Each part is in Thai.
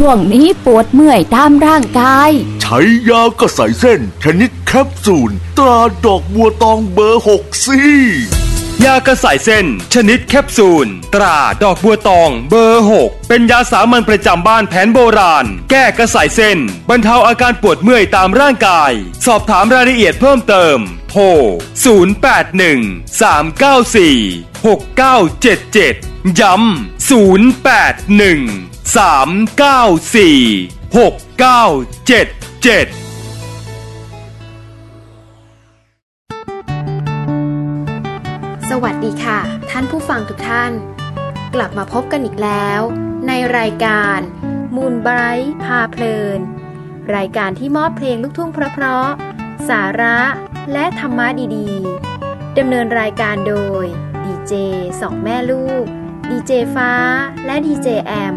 ช่วงนี้ปวดเมื่อยตามร่างกาย ใช้ยากระใสเส้น ชนิดแคปซูล ตราดอกบัวตองเบอร์หกซี่ยากระสายเส้น ชนิดแคปซูล ตราดอกบัวตองเบอร์ 6 เป็นยาสามัญประจำบ้านแผนโบราณ แก้กระสายเส้น บรรเทาอาการปวดเมื่อยตามร่างกาย สอบถามรายละเอียดเพิ่มเติม โทร 081 394 6977 ย้ำ081 394 6977สวัสดีค่ะ ท่านผู้ฟังทุกท่าน กลับมาพบกันอีกแล้ว ในรายการมูลไบรท์พาเพลิน รายการที่มอบเพลงลูกทุ่งเพราะๆสาระและธรรมะดีๆดำเนินรายการโดยดีเจสองแม่ลูกดีเจฟ้าและดีเจแอม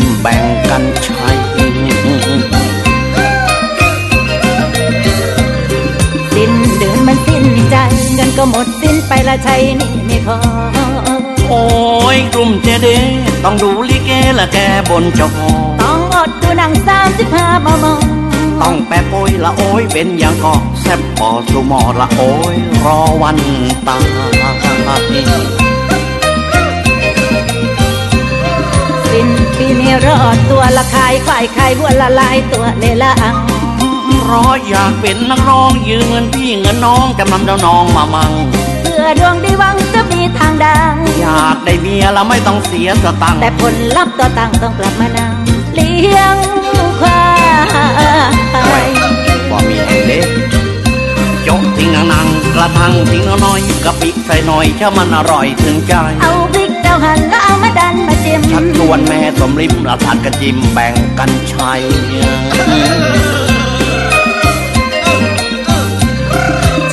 มแบ่งกันใช้สิ้นเดือนมันสิ้นใจ เงินก็หมดสิ้นไปละใช้หนี่ไม่พอ โอ้ยกลุ่มเจเดต้องดูลิเกละแกบนจอต้องอดดูหนังสามสิบห้ามามองต้องแปะโปยละโอ้ยเป็นอย่างก็แซ่บปอสุหมอละโอ้ยรอวันตาย สิ้นปีนี้รอดตัวละขายฝ่ายขายบัวละลายตัวเลยละอังเพราะอยากเป็นนักร้องยืมเงินพี่เงินน้องจำนำเจ้าน้องมามั่งเพื่อดวงดีหวังจะมีทางดัง อยากได้เมียละไม่ต้องเสียสตังค์แต่ผลลัพธ์ตัวตังต้องกลับมานั่งเลี้ยงควายบ่มีแห่งเด็กยกทิ้งนางๆกระทังทิ้งน้อยๆกะปิใส่หน่อยจะมันอร่อยถึงใจ เอาพริกเจ้าหันแล้วเอามาดันมาเจียมชักชวนแม่สมริมละทานกระจิมแบ่งกันใช้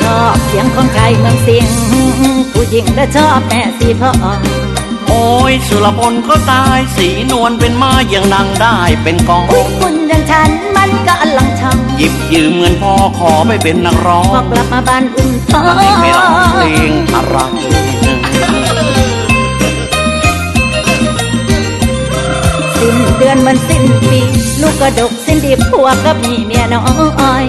ชอบเสียงของใครเมืองเสียงผู้หญิงก็ชอบแม่สีพ่อโอ้ยสุรพลก็ตายสีนวลเป็นมายังดังได้เป็นกองผู้คุณอย่างฉันมันก็อลังช่องหยิบยืมเงินพ่อขอไปเป็นนักร้อพองกลับมาบ้านอุ่นท้องไม่ไม่ร้องเพลงอะไร เดือนมันสิ้นปี ลูกก็ดกสิ้นดีผัวก็มีเมียน้อย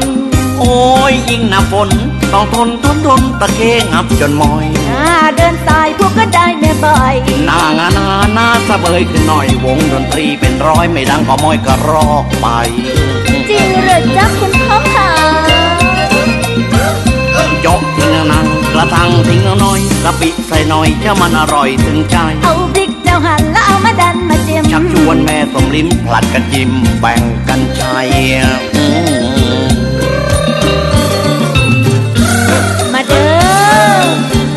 โอ้ยยิ่งหน้าฝนต้องทนทนทนตะเคงับจนมอยหน้าเดินตายพวกก็ได้เมียบ่อยหน้างานาหน้าสะเบยขึ้นหน่อยวงดนตรีเป็นร้อยไม่ดังก็มอยก็รอกไป จริงหรือจ๊ะคุณพ่อหายกทิ้งนังกระทังทิ้งน้อยกะปิใส่หน่อยจะมันอร่อยถึงใจ เอาพริกเจ้าหันแล้วเอามาดันมาเจียม ชักชวนแม่สมลิ้มผลัดกันจิ้มแบ่งกันใช้อืมมาเด้อ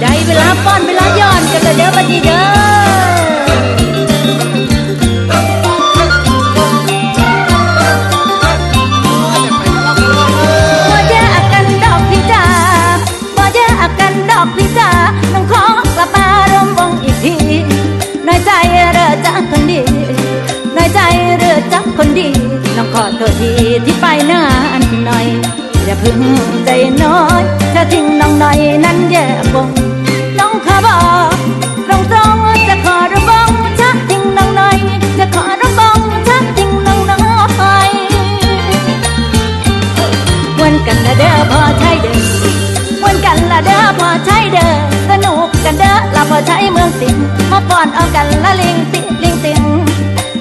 ได้เวลาป้อนเวลาย้อนกันแล้วเด้อบัดนี้เด้อ ที่ไปนานหน่อย อย่าพึ่งใจน้อยถ้าทิ้งน้องหน่อยนั้นแย่บงน้องขอบอกตรงตรงจะขอระบงถ้าทิ้งน้องหน่อย จะขอระบงถ้าทิ้งน้องหน่อยวันกันละเด้อพอใช่เด้อวันกันละเด้อพอใช่เด้อสนุกกันเด้อละพอใช้เมืองสิงมาก่อนเอากันละลิงติลิงติง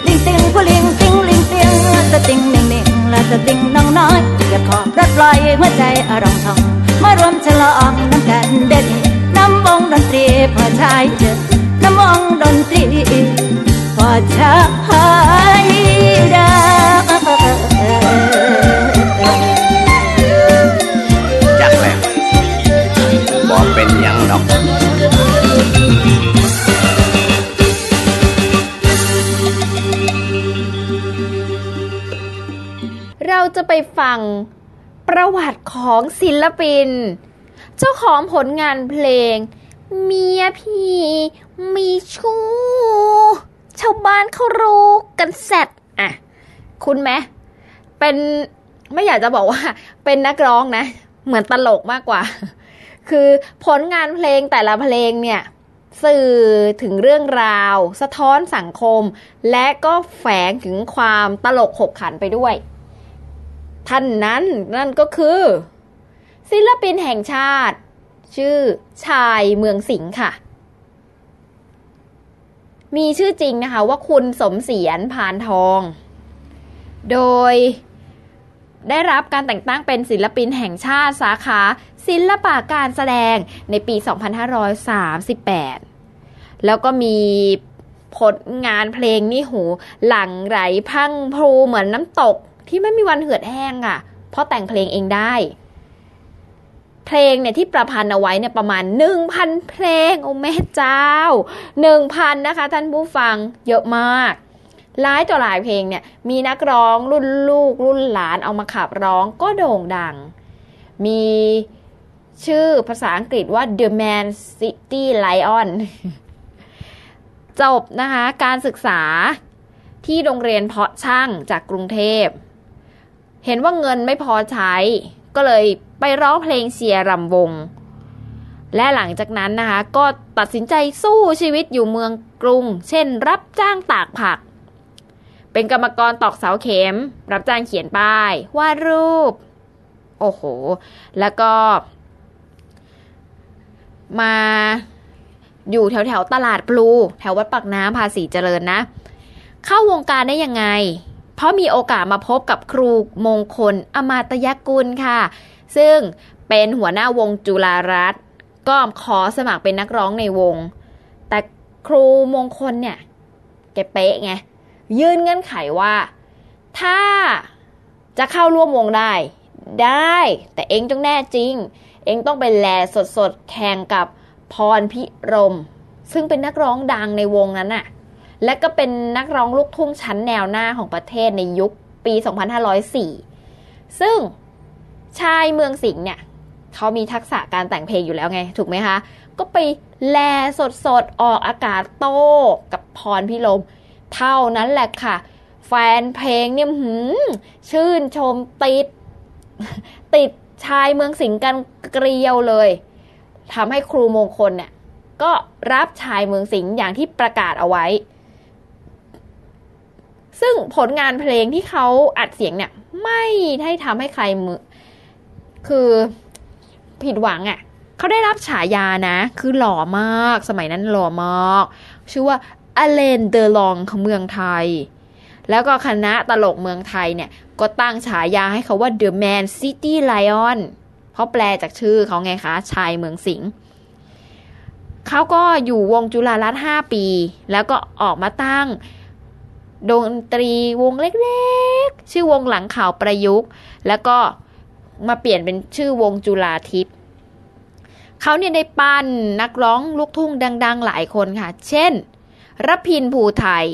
ลิงติงผู้ลิงติงลิงติงสติงลิง สติงน้องน้อยอย่าขอรัดปล่อยหัวใจอารมณ์ทองมารวมฉลองน้ำกันเด็ดน้ำวงดนตรีพอใช่เด้อน้ำวงดนตรีพอช่เด้จักแหล้วบอกเป็นยังดอก ไปฟังประวัติของศิลปิน เจ้าของผลงานเพลง เมียพี่มีชู้ชาวบ้านเขารู้กันแซดอะ คุณไหมเป็นไม่อยากจะบอกว่า เป็นนักร้องนะ เหมือนตลกมากกว่า คือผลงานเพลงแต่ละเพลงเนี่ย สื่อถึงเรื่องราว สะท้อนสังคม และก็แฝงถึงความตลกขบขันไปด้วย ท่านนั้นนั่นก็คือ ศิลปินแห่งชาติ ชื่อชายเมืองสิงห์ค่ะ มีชื่อจริงนะคะว่าคุณสมเสียรพานทอง โดยได้รับการแต่งตั้งเป็นศิลปินแห่งชาติสาขา ศิลปะการแสดงในปี 2538 แล้วก็มีผลงานเพลงนี่หู หลังไหลพังพรูเหมือนน้ำตก ที่ไม่มีวันเหือดแห้งอะ่ะ เพราะแต่งเพลงเองได้ เพลงเนี่ยที่ประพันธ์เอาไว้เนี่ยประมาณ 1,000 เพลง โอ้แม่เจ้า 1,000 นะคะ ท่านผู้ฟังเยอะมากหลายต่อหลายเพลงเนี่ยมีนักร้องรุ่นลูกรุ่นหลานเอามาขับร้องก็โด่งดัง มีชื่อภาษาอังกฤษว่า The Man City Lion จบนะคะ การศึกษาที่โรงเรียนเพาะช่างจากกรุงเทพ เห็นว่าเงินไม่พอใช้ ก็เลยไปร้องเพลงเชียรำวง และหลังจากนั้นนะคะ ก็ตัดสินใจสู้ชีวิตอยู่เมืองกรุง เช่น รับจ้างตากผัก เป็นกรรมกรตอกเสาเข็ม รับจ้างเขียนป้ายวาดรูป โอ้โห แล้วก็ มาอยู่แถวแถวๆตลาดพลู แถววัดปักน้ำภาษีเจริญนะ เข้าวงการได้ยังไง เพราะมีโอกาสมาพบกับครูมงคลอมาตยกุลค่ะ ซึ่งเป็นหัวหน้าวงจุฬารัตก็ขอสมัครเป็นนักร้องในวง แต่ครูมงคลเนี่ย แกเป๊ะไง ยื่นเงื่อนไขว่า ถ้าจะเข้าร่วมวงได้ ได้ แต่เองต้องแน่จริง เองต้องไปแลสดๆ แข่งกับพรพิรม ซึ่งเป็นนักร้องดังในวงนั้นน่ะ และก็เป็นนักร้องลูกทุ่งชั้นแนวหน้าของประเทศในยุคปี 2504 ซึ่งชายเมืองสิงห์เนี่ยเขามีทักษะการแต่งเพลงอยู่แล้วไง ถูกไหมคะ ก็ไปแลสดๆออกอากาศโต้กับพรพิรมเท่านั้นแหละค่ะ แฟนเพลงเนี่ยหืมชื่นชมติด ติดชายเมืองสิงห์กันเกลียวเลยทำให้ครูมงคลเนี่ยก็รับชายเมืองสิงห์อย่างที่ประกาศเอาไว้ ซึ่งผลงานเพลงที่เขาอัดเสียงเนี่ย ไม่ได้ทำให้ใครมือ คือผิดหวังอะ่ะเขาได้รับฉายานะ คือหล่อมาก สมัยนั้นหล่อมาก ชื่อว่าอเลนเดอลองของเมืองไทย แล้วก็คณะตลกเมืองไทยเนี่ย ก็ตั้งฉายาให้เขาว่า The Man City Lion เพราะแปลจากชื่อเขาไงคะ ชายเมืองสิงห์เขาก็อยู่วงจุฬารัตน์5ปี แล้วก็ออกมาตั้ง ดนตรีวงเล็กๆ ชื่อวงหลังข่าวประยุกต์ แล้วก็มาเปลี่ยนเป็นชื่อวงจุฬาทิพย์เขาเนี่ยได้ปั้นนักร้องลูกทุ่งดัง ๆ หลายคนค่ะ เช่นรพินภูไทย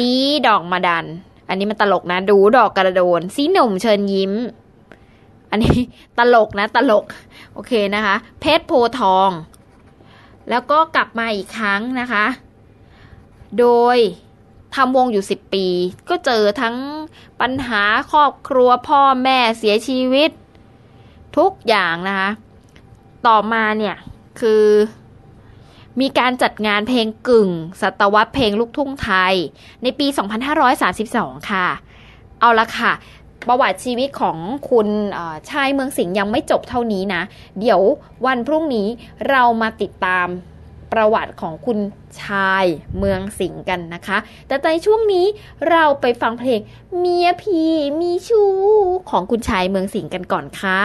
ดีดอกมาดัน อันนี้มันตลกนะ ดูดอกกระโดนสีหนุ่มเชิญยิ้ม อันนี้ตลกนะ ตลก โอเคนะคะ เพชรโพทอง แล้วก็กลับมาอีกครั้งนะคะ โดย ทำวงอยู่ 10 ปี ก็เจอทั้งปัญหาครอบครัวพ่อแม่เสียชีวิต ทุกอย่างนะคะ ต่อมาเนี่ยคือมีการจัดงานเพลงกึ่ง ศตวรรษเพลงลูกทุ่งไทย ในปี 2532 ค่ะ เอาละค่ะ ประวัติชีวิตของคุณชายเมืองสิงห์ยังไม่จบเท่านี้นะ เดี๋ยววันพรุ่งนี้เรามาติดตาม ประวัติของคุณชายเมืองสิงห์กันนะคะ แต่ในช่วงนี้เราไปฟังเพลงเมียพีมีชู้ของคุณชายเมืองสิงห์กันก่อนค่ะ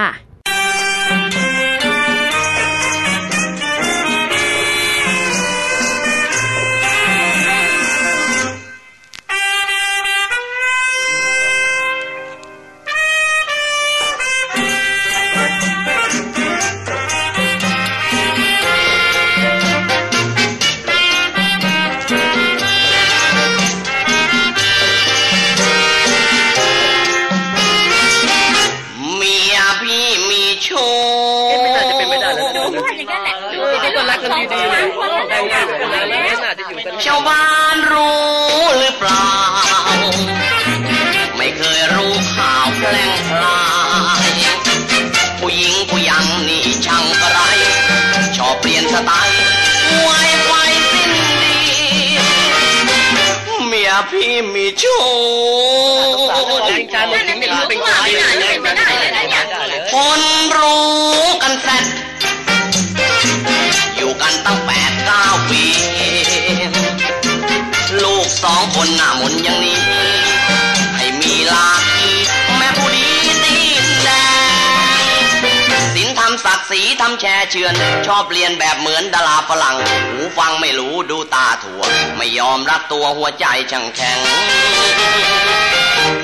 ตัวหัวใจช่างแข็ง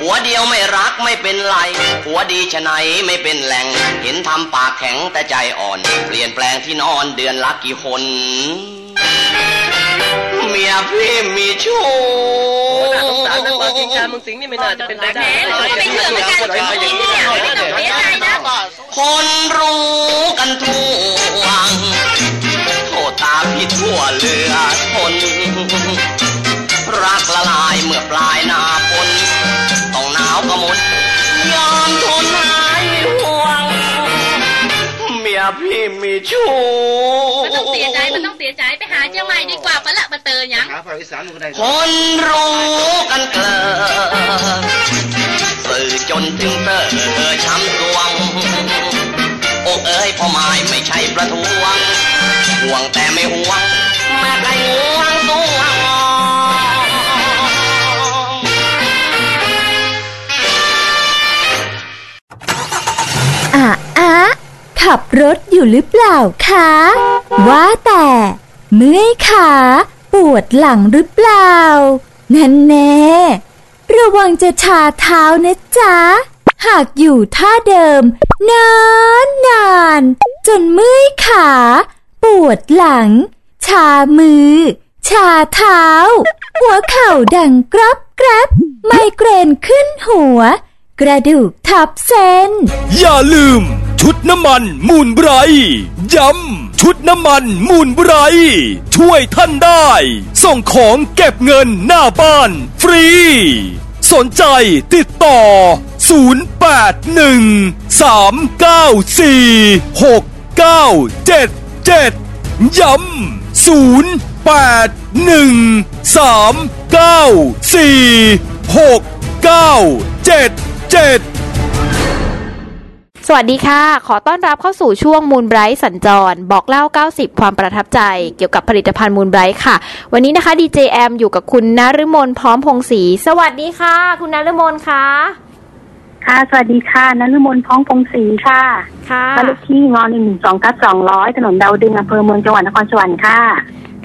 หัวเดียวไม่รักไม่เป็นไร หัวดีชะไหนไม่เป็นแหล่งเห็นทำปากแข็งแต่ใจอ่อน เปลี่ยนแปลงที่นอนเดือนละกี่คน เมียพี่มีชู้น่าสงสารนะความจริงจังมึงสิงนี่ไม่น่าจะเป็นไปได้ไม่เชื่อเหมือนกันอย่างนี้เนี่ยไม่ต้องเสียใจนะคนรู้กันทั่วโทษตาพี่ทั่วเหลือทน ลายหน้าฝนต้องหนาวก็หมดยอมทนหายห่วง เมียพี่มีชู้มันต้องเสียใจมันต้องเสียใจไปหาเชียงใหม่ดีกว่าปะละมาเตอยังคนรู้กันเกินสื่อจนถึงเตอช้ำดวงอกเอ้ยพ่อไม้ไม่ใช่ประท้วงห่วงแต่ไม่ห่วง อะอะขับรถอยู่หรือเปล่าคะ ว่าแต่ เมื่อยขาปวดหลังหรือเปล่า นั่นแน่ระวังจะชาเท้านะจ๊ะ หากอยู่ท่าเดิม นานนานๆจนเมื่อยขา ปวดหลัง ชามือ ชาเท้า หัวเข่าดังกรับกรับไมเกรนขึ้นหัว กระดูกทับเส้น อย่าลืม ชุดน้ำมันมูลไบรท์ย้ำชุดน้ำมันมูลไบรท์ช่วยท่านได้ ส่งของเก็บเงินหน้าบ้าน ฟรี สนใจติดต่อ 0813946977 ย้ำ 0813946977สวัสดีค่ะ ขอต้อนรับเข้าสู่ช่วงมูลไบรท์สัญจร บอกเล่า 90 ความประทับใจ เกี่ยวกับผลิตภัณฑ์มูลไบรท์ค่ะ วันนี้นะคะดีเจแอมอยู่กับคุณนฤมลพร้อมพงศรีสวัสดีค่ะ คุณนฤมลค่ะค่ะ สวัสดีค่ะนฤมลพ้องพงศรีค่ะ ค่ะบ้านเลขที่งอหนึ่งหนึ่งสองทับสองร้อยถนนดาวดึงอำเภอเมืองจังหวัดนครสวรรค์ค่ะ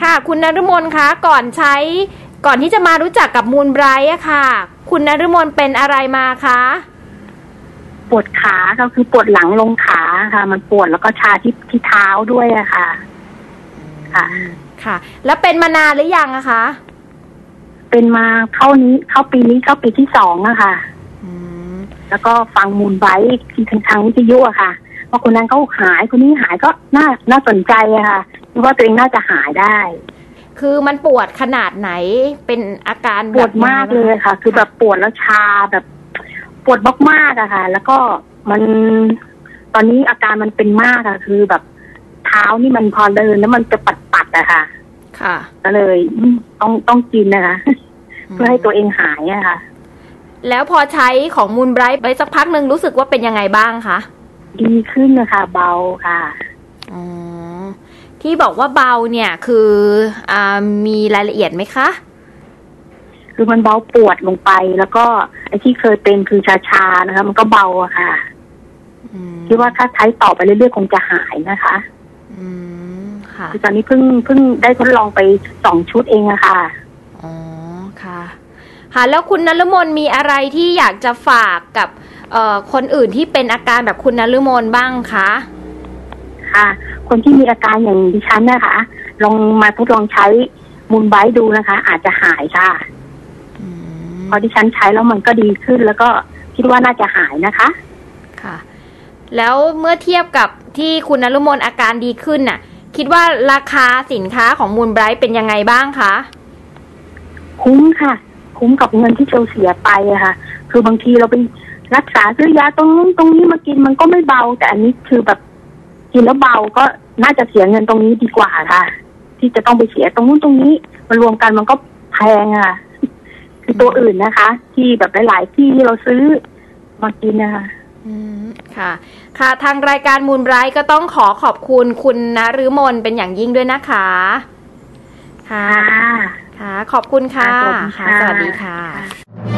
ค่ะ คุณนฤมลคะ ก่อนใช้ ก่อนที่จะมารู้จักกับมูลไบรท์อะค่ะ คุณนฤมลเป็นอะไรมาคะปวดขาก็คือปวดหลังลงขาค่ะ มันปวดแล้วก็ชาที่ที่เท้าด้วยอะค่ะ ค่ะ ค่ะ แล้วเป็นมานานหรือยังอะคะ เป็นมาเข้านี้เข้าปีนี้เข้าปีที่สองอะค่ะอืมแล้วก็ฟังมูลไบรท์ที่ทางทางวิทยุอะค่ะว่าคนนั้นเขาหายคนนี้หายก็น่าน่าสนใจอะค่ะคิดว่าตัวเองน่าจะหายได้ คือมันปวดขนาดไหนเป็นอาการปวดมากเลยค่ะ คือแบบปวดแล้วชาแบบปวดมากๆอะค่ะ แล้วก็มันตอนนี้อาการมันเป็นมากอะคือแบบเท้านี่มันพอเดินแล้วมันจะปัดปัดๆอะค่ะ ค่ะ ก็เลยอืมต้องต้องกินนะคะ เพื่อให้ตัวเองหายอะค่ะ แล้วพอใช้ของมูลไบรท์ไปสักพักหนึ่งรู้สึกว่าเป็นยังไงบ้างคะดีขึ้นนะคะเบาค่ะอ๋อ ที่บอกว่าเบาเนี่ยคืออ่ามีรายละเอียดไหมคะ คือมันเบาปวดลงไป แล้วก็ไอ้ที่เคยเป็นคือชาๆนะคะ มันก็เบาอะค่ะอืมคิดว่าถ้าใช้ต่อไปเรื่อยๆคงจะหายนะคะ อืมค่ะคือตอนนี้เพิ่งเพิ่งได้ทดลองไปสองชุดเองอะค่ะอ๋อค่ะค่ะแล้วคุณนฤมลมีอะไรที่อยากจะฝากกับเอ่อคนอื่นที่เป็นอาการแบบคุณนฤมลบ้างคะ ค่ะ คนที่มีอาการอย่างดิฉันนะคะ ลองมาทดลองใช้มูลไบรท์ดูนะคะ อาจจะหายค่ะอืมเพราะดิฉันใช้แล้วมันก็ดีขึ้น แล้วก็คิดว่าน่าจะหายนะคะ ค่ะ แล้วเมื่อเทียบกับที่คุณนฤมลอาการดีขึ้นน่ะ คิดว่าราคาสินค้าของมูลไบรท์เป็นยังไงบ้างคะคุ้มค่ะ คุ้มกับเงินที่เราเสียไปอะค่ะ คือบางทีเราไปรักษาซื้อยาตรงนู้นตรงนี้มากินมันก็ไม่เบา แต่อันนี้คือแบบ กินแล้วเบาก็น่าจะเสียเงินตรงนี้ดีกว่าค่ะ ที่จะต้องไปเสียตรงนู้นตรงนี้มารวมกันมันก็แพงอะค่ะ คือตัวอื่นนะคะ ที่แบบหลาย ๆ ที่ที่เราซื้อมากินนะคะอืมค่ะ ค่ะทางรายการมูลไบรท์ก็ต้องขอขอบคุณคุณนฤมลเป็นอย่างยิ่งด้วยนะคะ ค่ะ ค่ะค่ะขอบคุณค่ะค่ะสสวัวัสสดีดีค่ะค่ะ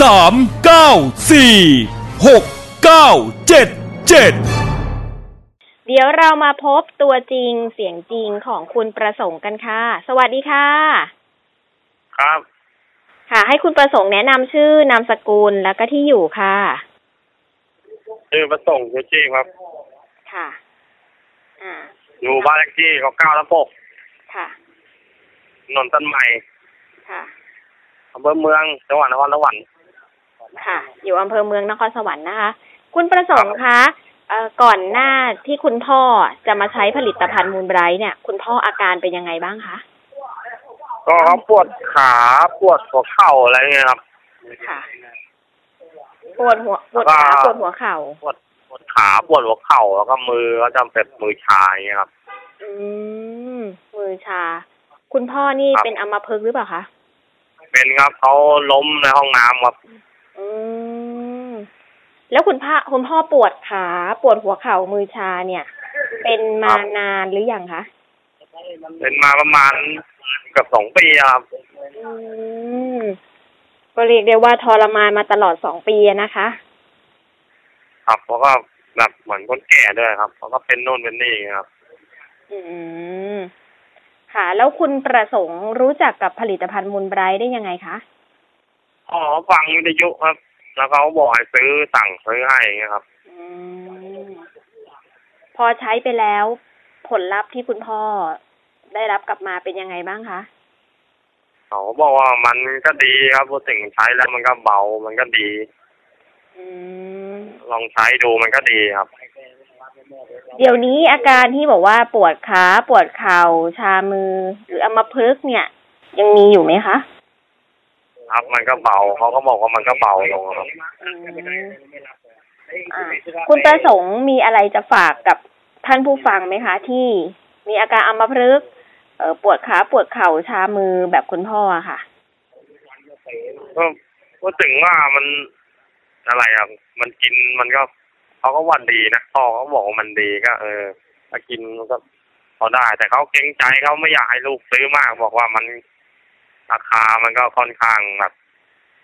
สามเก้าสี่หกเก้าเจ็ดเจ็ดเดี๋ยวเรามาพบตัวจริงเสียงจริงของคุณประสงค์กันค่ะ สวัสดีค่ะ ครับ ค่ะ ให้คุณประสงค์แนะนำชื่อนามสกุลแล้วก็ที่อยู่ค่ะ ชื่อประสงค์คือชื่อครับ ค่ะ อ่า อยู่บ้านเลขที่เขาเก้าแล้วปกค่ะนนท์ต้นใหม่ค่ะอำเภอเมืองจังหวัดนครสวรรค์ ค่ะ อยู่อำเภอเมืองนครสวรรค์นะคะ คุณประสงค์คะเอ่อก่อนหน้าที่คุณพ่อจะมาใช้ผลิตภัณฑ์มูลไบรท์เนี่ย คุณพ่ออาการเป็นยังไงบ้างคะก็เขาปวดขาปวดหัวเข่าอะไรเงี้ยครับค่ะปวดหัวปวดขาอ่าปวดหัวเข่าปวดปวดขาปวดหัวเข่าแล้วก็มือก็จะเป็นมือชาอย่างเงี้ยครับ อืมมือชา คุณพ่อนี่ครับเป็นอัมพฤกษ์หรือเปล่าคะเป็นครับเขาล้มในห้องน้ำครับ อืมแล้วคุณพ่อคุณพ่อปวดขาปวดหัวเข่ามือชาเนี่ย เป็นมาครับนานหรือยังคะเป็นมาประมาณเกับสองปีอะครับอืมก็เรียกได้ว่าทรมานมาตลอดสองปีอะนะคะ ครับเพราะก็แบบเหมือนคนแก่ด้วยครับเขาก็เป็นโน่นเป็นนี่อย่างเงี้ยครับ อืมค่ะ แล้วคุณประสงค์รู้จักกับผลิตภัณฑ์มูลไบรท์ได้ยังไงคะ อ๋อฟังวิทยุครับ แล้วเขาบอกให้ซื้อสั่งซื้อให้อย่างเงี้ยครับอืมพอใช้ไปแล้วผลลัพธ์ที่คุณพ่อได้รับกลับมาเป็นยังไงบ้างคะเขาบอกว่ามันก็ดีครับพูดถึงใช้แล้วมันก็เบามันก็ดี อืมลองใช้ดูมันก็ดีครับ เดี๋ยวนี้อาการที่บอกว่าปวดขาปวดเข่าชามือ หรืออัมพฤกษ์เนี่ย ยังมีอยู่ไหมคะ ครับมันก็เบาเขาก็บอกว่ามันก็เบาลงครับอืมอ่าคุณประสงค์มีอะไรจะฝากกับท่านผู้ฟังไหมคะ ที่มีอาการอัมพฤกษ์เอ่อปวดขาปวดเข่าชามือแบบคุณพ่ออะค่ะ ก็พูดถึงว่ามันอะไรอะมันกินมันก็เขาก็วันดีนะพ่อเขาบอกว่ามันดีก็ เออถ้ากินมันก็พอได้ แต่เขาเกรงใจเขาไม่อยากให้ลูกซื้อมาก บอกว่ามัน ราคามันก็ค่อนข้างแบบ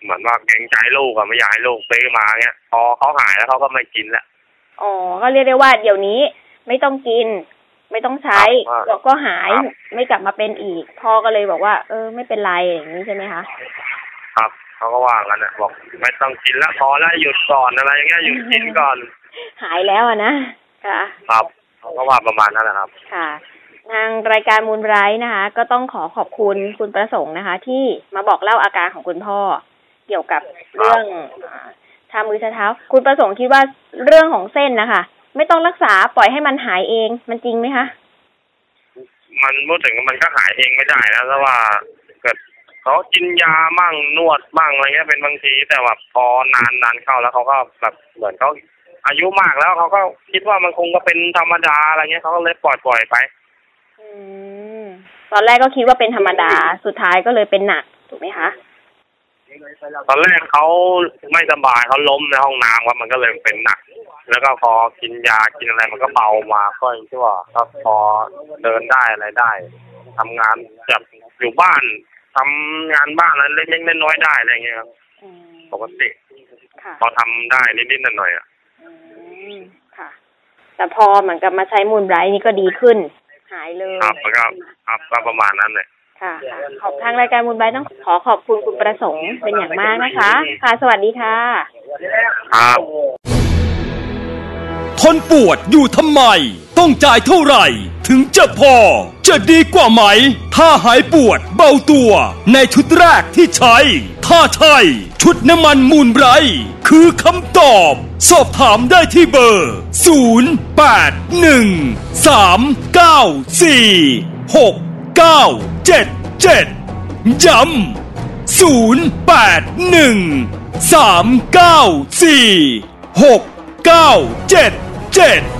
เหมือนว่าเกรงใจลูกอะไม่อยากให้ลูกซื้อมาเงี้ย พอเขาหายแล้วเขาก็ไม่กินละอ๋อก็เรียกได้ว่าเดี๋ยวนี้ไม่ต้องกิน ไม่ต้องใช้ครับก็ก็หายครับไม่กลับมาเป็นอีก พ่อก็เลยบอกว่า เออ ไม่เป็นไรอย่างนี้ใช่ไหมคะครับเขาก็ว่างั้นนะบอกไม่ต้องกินแล้วพอแล้วหยุดก่อนอะไรอย่างเงี้ยหยุดกินก่อน หายแล้วอะนะค่ะครับเขาก็ว่าประมาณนั้นนะครับ ค่ะ ทางรายการมูลไบรท์นะคะ ก็ต้องขอขอบคุณคุณประสงค์นะคะ ที่มาบอกเล่าอาการของคุณพ่อ เกี่ยวกับเรื่องอ่าชามือชาเท้า คุณประสงค์คิดว่าเรื่องของเส้นนะคะไม่ต้องรักษาปล่อยให้มันหายเอง มันจริงไหมคะมันพูดถึงมันก็หายเองไม่ได้นะเพราะว่าเกิดเขากินยามั่งนวดบ้างอะไรเงี้ยเป็นบางทีแต่ว่าพอนานนานเข้าแล้วเขาก็แบบเหมือนเขาอายุมากแล้วเขาก็คิดว่ามันคงก็เป็นธรรมดาอะไรเงี้ยเขาก็เลยปล่อยปล่อยไป ตอนแรกก็คิดว่าเป็นธรรมดา สุดท้ายก็เลยเป็นหนัก ถูกไหมคะ ตอนแรกเขาไม่สบายเขาล้มในห้องน้ำครับมันก็เลยเป็นหนัก แล้วก็พอกินยากินอะไรมันก็เบามาก็ยังชั่วก็พอเดินได้อะไรได้ทำงานแบบอยู่บ้านทำงานบ้านอะไรเล็กๆน้อยๆได้อะไรเงี้ยครับอืมปกติค่ะพอทำได้นิดๆหน่อยๆอะ อืมค่ะ แต่พอเหมือนกับมาใช้มูลไบรท์นี่ก็ดีขึ้น หายเลยครับมันก็ครับก็ประมาณนั้นเลยค่ะค่ะขอบทางรายการมูลไบรท์ต้องขอขอบคุณคุณประสงค์เป็นอย่างมากนะคะ ค่ะ สวัสดีค่ะ ครับ ทนปวดอยู่ทำไม ต้องจ่ายเท่าไหร่ ถึงจะพอ จะดีกว่าไหม ถ้าหายปวดเบาตัว ในชุดแรกที่ใช้ ถ้าใช่ ชุดน้ำมันมูลไบร์คือคำตอบ สอบถามได้ที่เบอร์ 0 8 1 3 9 4 6 9 7 7ย้ำ0 8 1 3 9 4 6 9 7 7 แ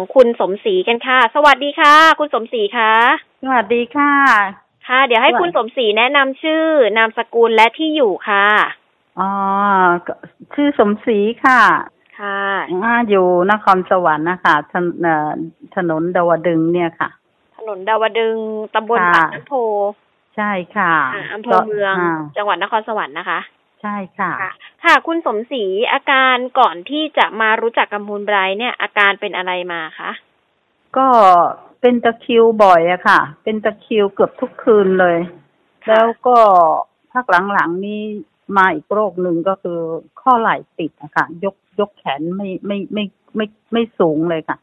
ของคุณสมศรีกันค่ะ สวัสดีค่ะ คุณสมศรีคะสวัสดีค่ะ ค่ะ เดี๋ยวให้สวัสดีคุณสมศรีแนะนำชื่อนามสกุลและที่อยู่ค่ะอ๋อก็ชื่อสมศรีค่ะ ค่ะอ่าอยู่นครสวรรค์นะคะถนเอ่อถนนดาวดึงเนี่ยค่ะ ถนนดาวดึงตำบลค่ะปากน้ำโพใช่ค่ะอ่าอำเภอเมืองาจังหวัดนครสวรรค์นะคะ ใช่ค่ะค่ะ ค่ะ คุณสมศรีอาการก่อนที่จะมารู้จักกับมูลไบรท์เนี่ย อาการเป็นอะไรมาคะก็เป็นตะคริวบ่อยอะค่ะ เป็นตะคริวเกือบทุกคืนเลย แล้วก็พักหลังๆนี้มาอีกโรคหนึ่งก็คือข้อไหล่ติดอะค่ะ ยกยกแขนไม่ไม่ไม่ไม่ไม่สูงเลยค่ะ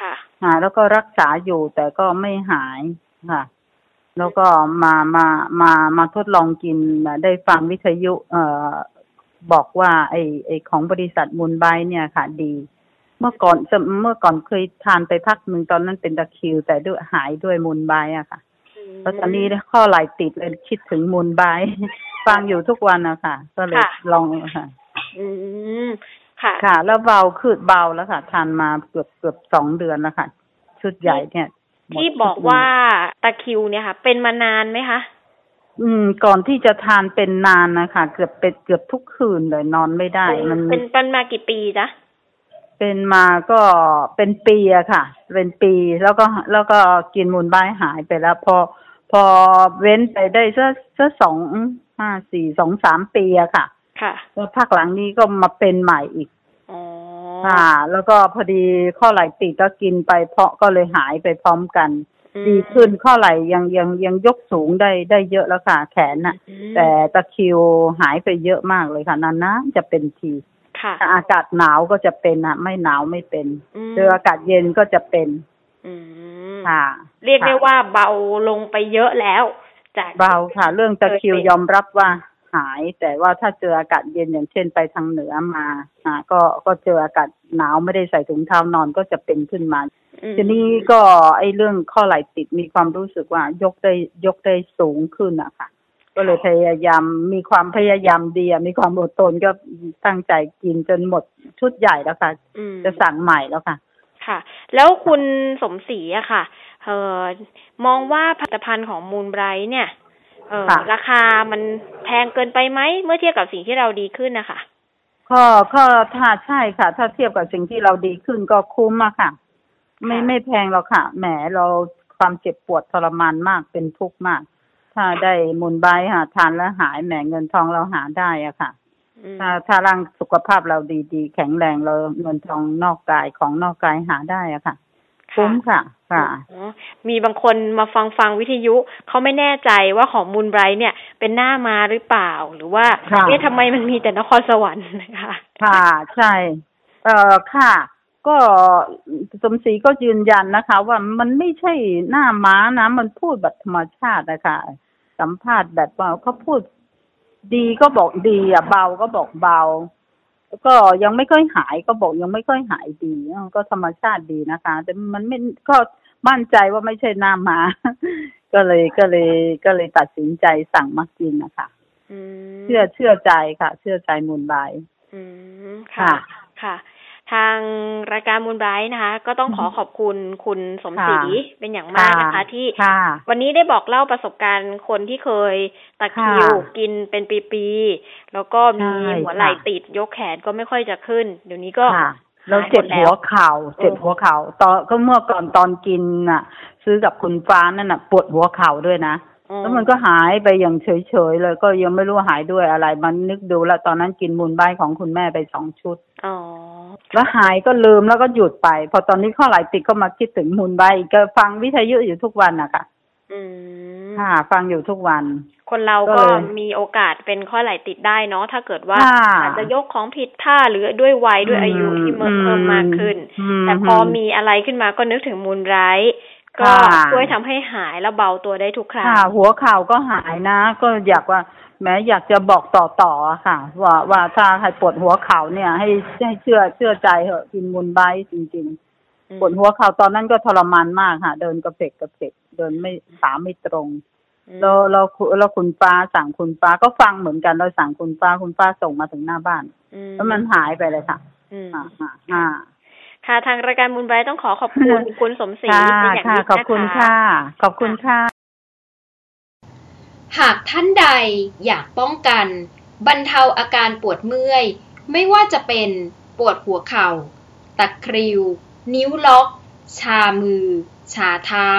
ค่ะอ่าแล้วก็รักษาอยู่แต่ก็ไม่หายค่ะ แล้วก็มามามามาทดลองกินได้ฟังวิทยุเอ่อบอกว่าไอไอของบริษัทมูลไบเนี่ยค่ะดี เมื่อก่อนจะเมื่อก่อนเคยทานไปพักหนึ่งตอนนั้นเป็นตะคริว แต่ด้วยหายด้วยมูลไบอะค่ะแล้วตอนนี้ข้อไหลติดเลยคิดถึงมูลไบฟังอยู่ทุกวันอะค่ะ ก็เลยค่ะลองค่ะ อืมค่ะ ค่ะ แล้วเบาคือเบาแล้วค่ะ ทานมาเกือบเกือบสองเดือนแล้วค่ะ ชุดใหญ่เนี่ยหมด ที่ชุดบอกว่าตะคริวเนี่ยค่ะ เป็นมานานไหมคะ อืม ก่อนที่จะทานเป็นนานนะคะเกือบเป็นเกือบทุกคืนเลยนอนไม่ได้ มันเป็นเป็นมากี่ปีจ๊ะเป็นมาก็เป็นปีอะค่ะ เป็นปีแล้วก็แล้วก็กินมูลบ้ายหายไปแล้ว พอพอเว้นไปได้สักสักสองห้าสี่สองสามปีอะค่ะ ค่ะแล้วภาคหลังนี้ก็มาเป็นใหม่อีกอ๋อ ค่ะ แล้วก็พอดีข้อไหล่ติดก็กินไปเพราะก็เลยหายไปพร้อมกันอืมดีขึ้นข้อไหล่ยังยังยังยกสูงได้ได้เยอะแล้วค่ะ แขนน่ะอืมแต่ตะคริวหายไปเยอะมากเลยค่ะนานนะจะเป็นทีค่ะถ้าอากาศหนาวก็จะเป็นอะ ไม่หนาวไม่เป็นอืมเจออากาศเย็นก็จะเป็นอืมค่ะ เรียกได้ค่ะว่าเบาลงไปเยอะแล้ว จากเบาค่ะ เรื่องตะคริวเคยเป็นยอมรับว่า หาย แต่ว่าถ้าเจออากาศเย็นอย่างเช่นไปทางเหนือมาอ่าก็ก็เจออากาศหนาวไม่ได้ใส่ถุงเท้านอนก็จะเป็นขึ้นมาอืมทีนี้ก็ไอ้เรื่องข้อไหล่ติดมีความรู้สึกว่ายกได้ยกได้สูงขึ้นอะค่ะ ก็เลยพยายามมีความพยายามดีอะมีความอดทนก็ตั้งใจกินจนหมดชุดใหญ่แล้วค่ะอืมจะสั่งใหม่แล้วค่ะ ค่ะ แล้วคุณสมศรีอะค่ะเออมองว่าผลิตภัณฑ์ของมูลไบรท์เนี่ย เออค่ะราคามันแพงเกินไปไหมเมื่อเทียบกับสิ่งที่เราดีขึ้นนะคะก็ก็ถ้าใช่ค่ะ ถ้าเทียบกับสิ่งที่เราดีขึ้นก็คุ้มอะค่ะ ไม่ค่ะไม่แพงหรอกค่ะ แหมเราความเจ็บปวดทรมานมากเป็นทุกข์มาก ถ้าได้มุนใบค่ะทานแล้วหายแหมเงินทองเราหาได้อะค่ะอืมถ้าถ้าร่างสุขภาพเราดีๆ แข็งแรงเราเงินทองนอกกายของนอกกายหาได้อะค่ะ คุ้มค่ะ ค่ะอ๋อมีบางคนมาฟังฟังวิทยุเขาไม่แน่ใจว่าของมูลไบรท์เนี่ยเป็นหน้ามาหรือเปล่าหรือว่าค่ะเอ๊ะทำไมมันมีแต่นครสวรรค์นะคะ ค่ะ ใช่ เอ่อค่ะ ก็สมศรีก็ยืนยันนะคะ ว่ามันไม่ใช่หน้าม้านะ มันพูดแบบธรรมชาตินะคะสัมภาษณ์แบบว่าเขาพูดดีก็บอกดีอะเบาก็บอกเบา ก็ยังไม่ค่อยหายก็บอกยังไม่ค่อยหายดีเออก็ธรรมชาติดีนะคะ แต่มันไม่ก็มั่นใจว่าไม่ใช่หน้าม้าก็เลยก็เลยก็เลยตัดสินใจสั่งมากินนะคะอืมเชื่อเชื่อใจค่ะ เชื่อใจมูลบายอืมค่ะค่ะ ทางรายการมูลไบรท์นะคะ ก็ต้องขอขอบคุณคุณสมศรีค่ะเป็นอย่างมากนะคะค่ะที่ค่ะวันนี้ได้บอกเล่าประสบการณ์คนที่เคยตะคริวค่ะกินเป็นปีๆแล้วก็มีใช่หัวไหล่ค่ะติดยกแขนก็ไม่ค่อยจะขึ้น เดี๋ยวนี้ก็ค่ะแล้วหายเจ็บมดแล้หัวเข่าเจ็บหัวเข่าตอนก็เมื่อก่อนตอนกินน่ะ ซื้อกับคุณฟ้านั่นน่ะ ปวดหัวเข่าด้วยนะอืมแล้วมันก็หายไปอย่างเฉยๆเลย ก็ยังไม่รู้หายด้วยอะไร มันนึกดูแล้วตอนนั้นกินมูลใบของคุณแม่ไปสองชุดอ๋อ แล้วหายก็ลืมแล้วก็หยุดไป พอตอนนี้ข้อไหลติดก็มาคิดถึงมูลใบอีกก็ฟังวิทยุอยู่ทุกวันนะคะอืมค่ะฟังอยู่ทุกวัน คนเราก็ก็เลยมีโอกาสเป็นข้อไหล่ติดได้เนาะถ้าเกิดว่าค่ะอาจจะยกของผิดท่าหรือด้วยวัยด้วยอายุที่เพิ่มเพิ่มมากขึ้นอืมแต่พอมีอะไรขึ้นมาก็นึกถึงมูลไร้ายก็ค่ะช่วยทำให้หายและเบาตัวได้ทุกครั้งค่ะหัวเข่าก็หายนะ ก็อยากว่า แม้อยากจะบอกต่อๆอะค่ะ ว่าว่าถ้าใครปวดหัวเข่าเนี่ย ให้ให้เชื่อเชื่อใจเหอะกินมูลไบต์จริงอืมๆปวดหัวเข่าตอนนั้นก็ทรมานมากค่ะ เดินกระเพกกระเพกเดินไม่ขาไม่ตรงอืมแล้วเราเราคุณป้าสั่งคุณป้าก็ฟังเหมือนกันเราสั่งคุณป้าคุณป้าส่งมาถึงหน้าบ้านอืมแล้วมันหายไปเลยค่ะอืมอ่าอ่าอ่าค่ะทางรายการมูลไบรท์ต้องขอขอบคุณคุณสมศรีค่ะเป็นอย่างค่ะยิ่งขอบคุณนค่ะ ขอบคุณค่ะ หากท่านใดอยากป้องกัน บรรเทาอาการปวดเมื่อย ไม่ว่าจะเป็นปวดหัวเข่า ตะคริว นิ้วล็อก ชามือ ชาเท้า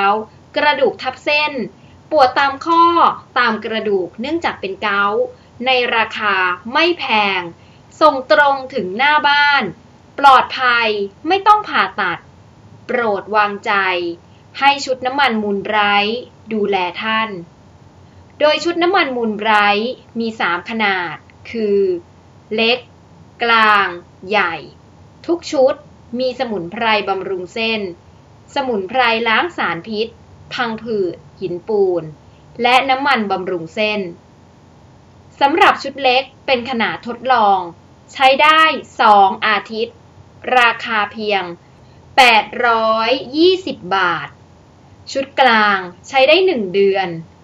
กระดูกทับเส้น ปวดตามข้อตามกระดูกเนื่องจากเป็นเกาต์ในราคาไม่แพง ส่งตรงถึงหน้าบ้าน ปลอดภัยไม่ต้องผ่าตัด โปรดวางใจ ให้ชุดน้ำมันมูลไบรท์ดูแลท่าน โดยชุดน้ำมันมูลไบรท์มี 3 ขนาด คือ เล็ก กลาง ใหญ่ ทุกชุดมีสมุนไพรบำรุงเส้น สมุนไพรล้างสารพิษ พังผืด หินปูน และน้ำมันบำรุงเส้น สำหรับชุดเล็กเป็นขนาดทดลอง ใช้ได้ 2 อาทิตย์ ราคาเพียง 820 บาท ชุดกลางใช้ได้ 1 เดือน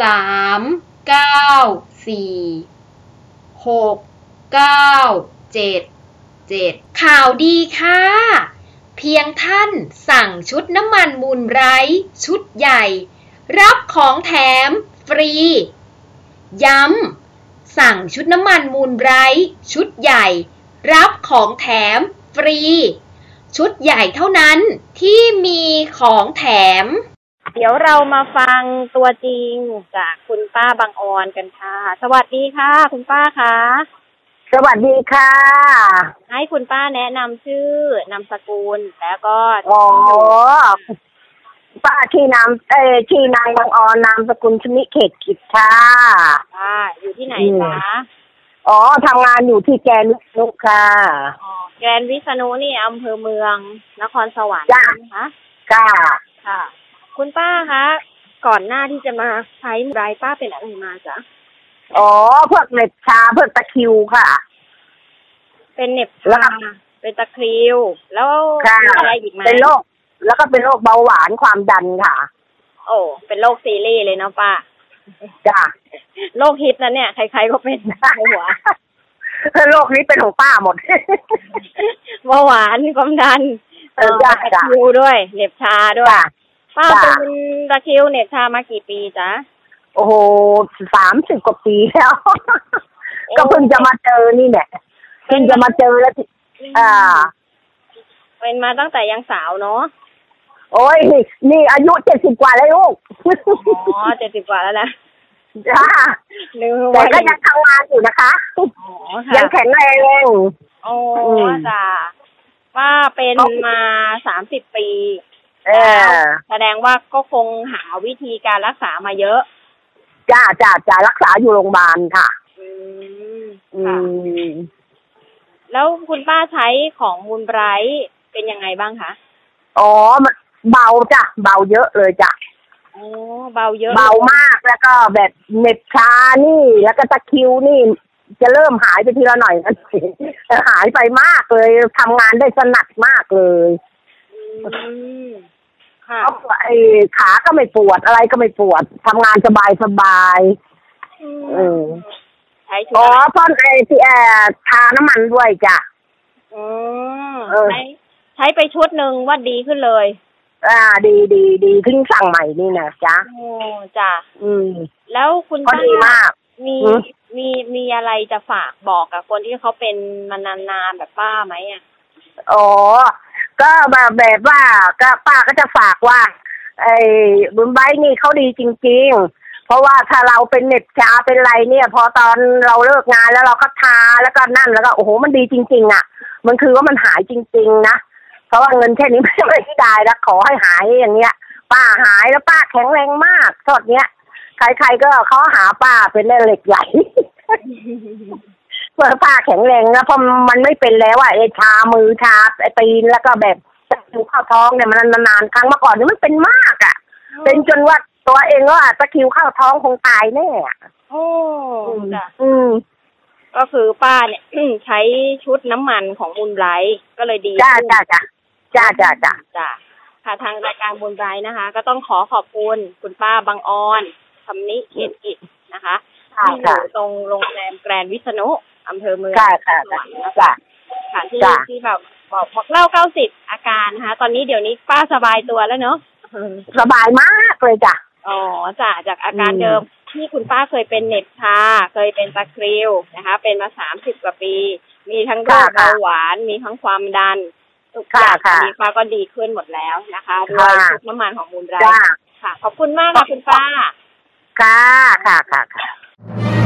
3 9 4 6 9 7 7ข่าวดีค่ะ เพียงท่านสั่งชุดน้ำมันมูลไร้ชุดใหญ่ รับของแถมฟรี ย้ำสั่งชุดน้ำมันมูลไร้ชุดใหญ่ รับของแถมฟรี ชุดใหญ่เท่านั้นที่มีของแถม เดี๋ยวเรามาฟังตัวจริงจากคุณป้าบางออนกันค่ะ สวัสดีค่ะ คุณป้าคะสวัสดีค่ะ ให้คุณป้าแนะนำชื่อนามสกุลแล้วก็อ๋อ ป้าที่นามเออที่นางบางออนนามสกุลชนิเขตกิจค่ะ ป้าอยู่ที่ไหนอืมคะอ๋อทำงานอยู่ที่แกนวิษณุค่ะ อ๋อแกรนด์วิษณุนี่อำเภอเมือง นครสวรรค์จ้ะ ใช่ไหมคะค่ะ ค่ะ คุณป้าคะก่อนหน้าที่จะมาใช้ไรป้าเป็นอะไรมาจ๊ะอ๋อพวกเน็บชาพวกตะคริวค่ะ เป็นเหน็บแล้วชาเป็นตะคริว แล้วค่ะมีอะไรอีกไหมเป็นโรคแล้วก็เป็นโรคเบาหวานความดันค่ะ โอ้เป็นโรคซีรีส์เลยเนาะป้าจ้ะโรคฮิตนะเนี่ยใครๆก็เป็นเบาหวานโรคนี้เป็นของป้าหมดเบาหวานความดันเออจ้ะตะจ้ะคริวด้วยเหน็บชาด้วยจ้ะ ป้าจ้ะ เป็นตะคริวเหน็บชามากี่ปีจ๊ะ โอ้โหสามสิบกว่าปีแล้ว ก็เพิ่งจะมาเจอนี่เนี่ยเพิ่งจะมาเจอแล้วที่อ่า เป็นมาตั้งแต่ยังสาวเนาะ โอ้ยนี่อายุเจ็ดสิบกว่าแล้วลูกอ๋อเจ็ดสิบกว่าแล้วนะจ้าลืมแต่ว่าก็ยังทำงานอยู่นะคะ อ๋อค่ะยังแข็งแรง โอ้อืม จ้าป้าเป็นมาสามสิบปี เออแสดงว่าก็คงหาวิธีการรักษามาเยอะ จ้าจ้าจ้ารักษาอยู่โรงพยาบาลค่ะ อืมอืค่ะมแล้วคุณป้าใช้ของมูลไบรท์เป็นยังไงบ้างคะอ๋อมันเบาจ้ะเบาเยอะเลยจ้ะอ๋อเบาเยอะเบามากแล้วก็แบบเหน็บชานี่ แล้วก็ตะคริวนี่ จะเริ่มหายไปทีละหน่อยนะ หายไปมากเลยทำงานได้สนัดมากเลย อืม ค่ะเพราะไอ้ขาก็ไม่ปวดอะไรก็ไม่ปวดทำงานสบายสบายๆเออใช้ชุดอ๋ออะไรพ่นไอ้ที่แอร์ทาน้ำมันด้วยจ้ะ อืมเออ ใช้ใช้ไปชุดหนึ่งว่าดีขึ้นเลย อ่า ดีดีดีเพิ่งสั่งใหม่นี่นะจ๊ะ โอ้จ้ะอืม แล้วคุณก็ป้าดีมาก มีอืมมีมีอะไรจะฝากบอกกับคนที่เขาเป็นมานานๆแบบป้าไหมอะ อ๋อ ก็แบบแบบว่าก็ป้าก็จะฝากว่า ไอ้บุญไบค์นี่เขาดีจริง ๆ เพราะว่าถ้าเราเป็นเหน็บชาเป็นไรเนี่ย พอตอนเราเลิกงานแล้วเราก็ทาแล้วก็นั่นแล้วก็โอ้โหมันดีจริง ๆ อะ มันคือว่ามันหายจริง ๆ นะเพราะว่าเงินแค่นี้ไม่ได้แล้วขอให้หายอย่างเงี้ย ป้าหายแล้วป้าแข็งแรงมากตอนเนี้ยใครๆก็เขาหาป้าเป็นแม่เหล็กใหญ่ เพื่อป้าแข็งแรงนะเพราะมันไม่เป็นแล้วอะไอ้ชามือชาไอ้ตีนแล้วก็แบบดูเข้าท้องเนี่ยมันนานๆครั้งเมื่อก่อนนี่มันเป็นมากอะ เป็นจนว่าตัวเองว่าตะคริวเข้าท้องคงตายแน่อะโอ้จ้ะอืมก็คือป้าเนี่ยใช้ชุดน้ำมันของมูลไบรท์ก็เลยดีจ้าขึ้นจ้าจ้าจ้าจ้าจ้าจ้ะค่ะทางรายการมูลไบรท์นะคะ ก็ต้องขอขอบคุณคุณป้าบางออนคำนิเขตกิจนะคะค่ะที่อยู่ตรงโรงแรมแกรนด์วิษณุ อำเภอเมืองค่ะค่ะสวรรค์นะจ้าคะค่ะที่จ้ะ ที่แบบบอกบอกเล่าเก้าสิบอาการนะคะตอนนี้เดี๋ยวนี้ป้าสบายตัวแล้วเนาะสบายมากเลยจ้ะ อ๋อจ้ะจากอาการอืม เดิมที่คุณป้าเคยเป็นเหน็บชา เคยเป็นตะคริวนะคะ เป็นมาสามสิบกว่าปี มีทั้งโรคเบาหวานมีทั้งความดันทุกอย่างค่ะตอนนี้ป้าก็ดีขึ้นหมดแล้วนะคะด้วยค่ะชุดน้ำมันของมูลไรจ้าค่ะ ขอบคุณมากค่ะคุณป้า ค่ะค่ะค่ะค่ะ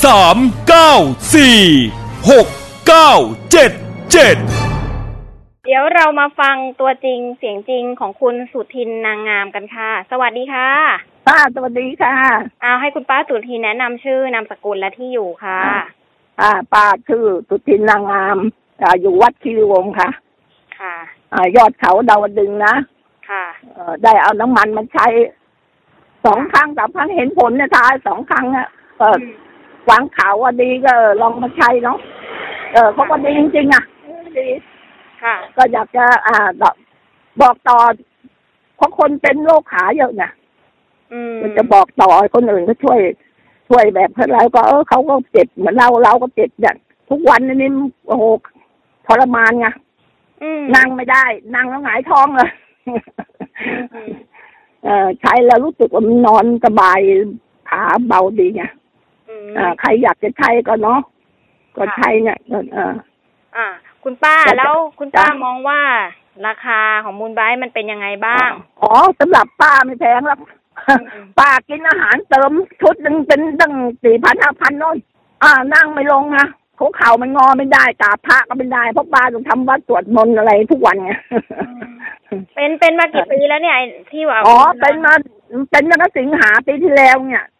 3 9 4 6 9 7 7เดี๋ยวเรามาฟังตัวจริงเสียงจริงของคุณสุทินนางงามกันค่ะ สวัสดีค่ะป้าสวัสดีค่ะเอาให้คุณป้าสุทินแนะนำชื่อนามสกุลและที่อยู่ค่ะอ่าป้าชื่อสุทินนางงามอ่าอยู่วัดคีรีวงศ์ค่ะ ค่ะอ่ายอดเขาดาวดึงนะค่ะเอ่อได้เอาน้ำมันมาใช้สองครั้งสามครั้งเห็นผลเนะทายสองครั้งอะเออ หวังข่าวว่าดีก็เออลองมาใช้เนาะเออเขาก็ดีจริงๆอะดีค่ะ ก็อยากจะอ่าบอกบอกต่อเพราะคนเป็นโรคขาเยอะนะอืมมันจะบอกต่อให้คนอื่นก็ช่วย ช่วยแบบเราก็เออเขาก็เจ็บเหมือนเราเราก็เจ็บเนี่ยทุกวันนี้โอ้โหทรมานไงอืมนั่งไม่ได้ นั่งแล้วหงายท้องเลยเออใช้แล้วรู้สึกว่ามันนอนสบายขาเบาดีไง อืมอ่าใครอยากจะใช้ก็เนาะก็ใช้เนี่ยเออเอออ่า คุณป้าแต่แล้วคุณป้าจ้ะมองว่า ราคาของมูลไบรท์มันเป็นยังไงบ้างอ๋อสำหรับป้าไม่แพงหรอกป้ากินอาหารเติมชุดหนึ่งเป็นตั้งสี่พันห้าพันน้อยอ่า นั่งไม่ลงนะหัวเข่ามันงอไม่ได้กราบพระก็ไม่ได้เพราะป้าต้องทำวัดสวดมนต์อะไรทุกวันไงเป็นเป็นมากี่ปีแล้วเนี่ยไอ้ที่ว่าอ๋อเป็นมาเป็นตั้งแต่สิงหาปีที่แล้วเนี่ยอืม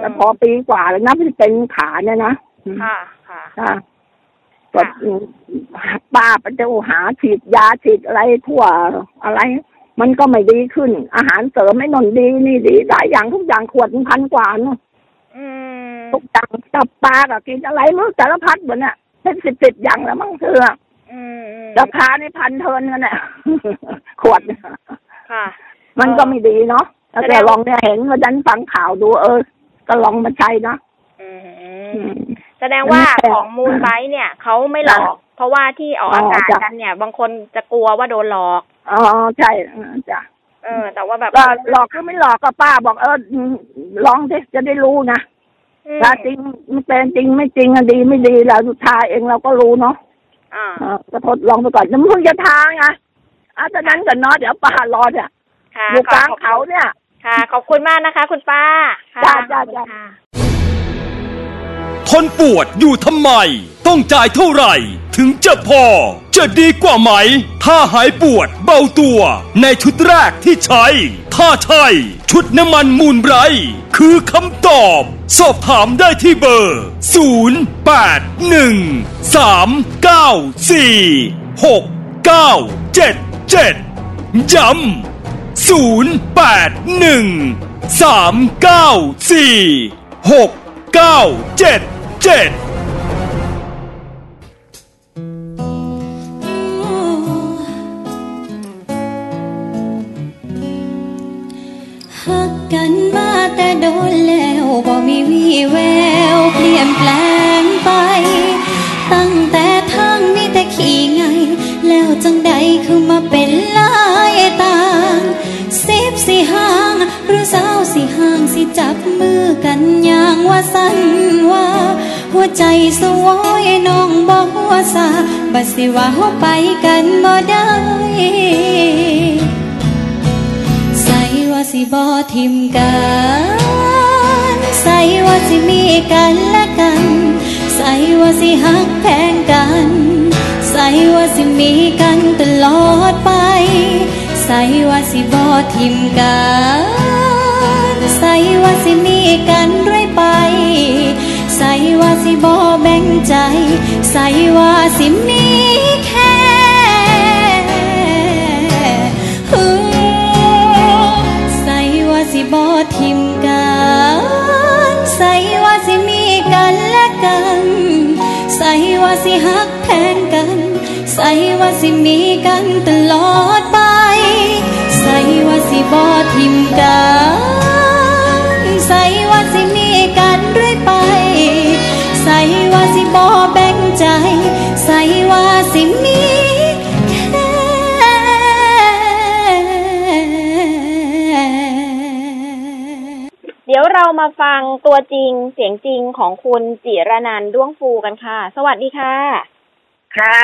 แล้วพอปีกว่าแล้วนะที่เป็นขาเนี่ยนะค่ะ ค่ะค่ะก็ป้าไปเจ้าหาฉีดยาฉีดอะไรทั่วอะไร มันก็ไม่ดีขึ้น อาหารเสริมไม่นนดีนี่ดีหลายอย่างทุกอย่างขวดพันกว่าเนอะอืมทุกอย่างกับปลาก็กินอะไรมั้งสารพัดหมดเนี่ยเป็นสิบสิบอย่างแล้วมั้งเธออืมอืมราคานี่พันเทินกันเนี่ยขวดเนี่ยค่ะ มันก็ไม่ดีเนาะ แล้วแต่ลองเนี่ยเห็นว่าดันฟังข่าวดูเออ ก็ลองมาใช้นะอือืมมแสดงว่าแต่ของมูลไบรท์เนี่ยเขาไม่หลอก เพราะว่าที่ออกอากาศอ๋อจ้ะกันเนี่ย บางคนจะกลัวว่าโดนหลอกอ๋อใช่เออจ้ะเออ แต่ว่าแบบก็หลอกก็ไม่หลอกก็ป้าบอกเอออืมลองดิจะได้รู้นะอืมถ้าจริงมันเป็นจริงไม่จริงอะดีไม่ดีแล้วสุดท้ายเองเราก็รู้เนาะอ่าเออก็ทดลองไปก่อนน้ำพึ่งจะทาไงอาจากนั้นก่อนเนาะเดี๋ยวป้ารอเนี่ยค่ะอยู่กลางขอบเขาเนี่ย ค่ะ ขอบคุณมากนะคะ คุณป้าค่ะจ้าจ้าจ้าค่ะ ทนปวดอยู่ทำไม ต้องจ่ายเท่าไหร่ ถึงจะพอ จะดีกว่าไหม ถ้าหายปวดเบาตัว ในชุดแรกที่ใช้ ถ้าใช่ชุดน้ำมันมูลไบรท์คือคำตอบ สอบถามได้ที่เบอร์ 0 8 1 3 9 4 6 9 7 7 ย้ำ 0813946977หักกันมาแต่โดนแล้วบ่มีวี่แววเปลี่ยนแปลงไป ตั้งแต่ทางนี้แต่ขี่ไง แล้วจังใดคือมาเป็นล ห่างหรือสาวสิห่างสิจับมือกันอย่างว่าสันว่า หัวใจสวอยน้องบอกว่าสาบัดสิว่าเฮาไปกันบ่ได้ใส่ว่าสิบ่ทิมกันใส่ว่าสิมีกันและกัน ใส่ว่าสิหักแพงกัน ใส่ว่าสิมีกันตลอดไป ใส่ว่าสิบ่ทิมกันใส่ว่าสิมีกันเรื่อยไปใส่ว่าสิบ่แบ่งใจใส่ว่าสิมีแค่ฮึใส่ว่าสิบ่ทิมกันใส่ว่าสิมีกันและกันใส่ว่าสิหักแพงกัน ใส่ว่าสิมีกันตลอด ว่าสิบ่ทิมกันใส่ว่าสิมีกันเรื่อยไป ใส่ว่าสิบ่แบ่งใจ ใส่ว่าสิมีแค่เดี๋ยวเรามาฟังตัวจริงเสียงจริงของคุณจิรนันท์ด้วงฟูกันค่ะ สวัสดีค่ะ ค่ะ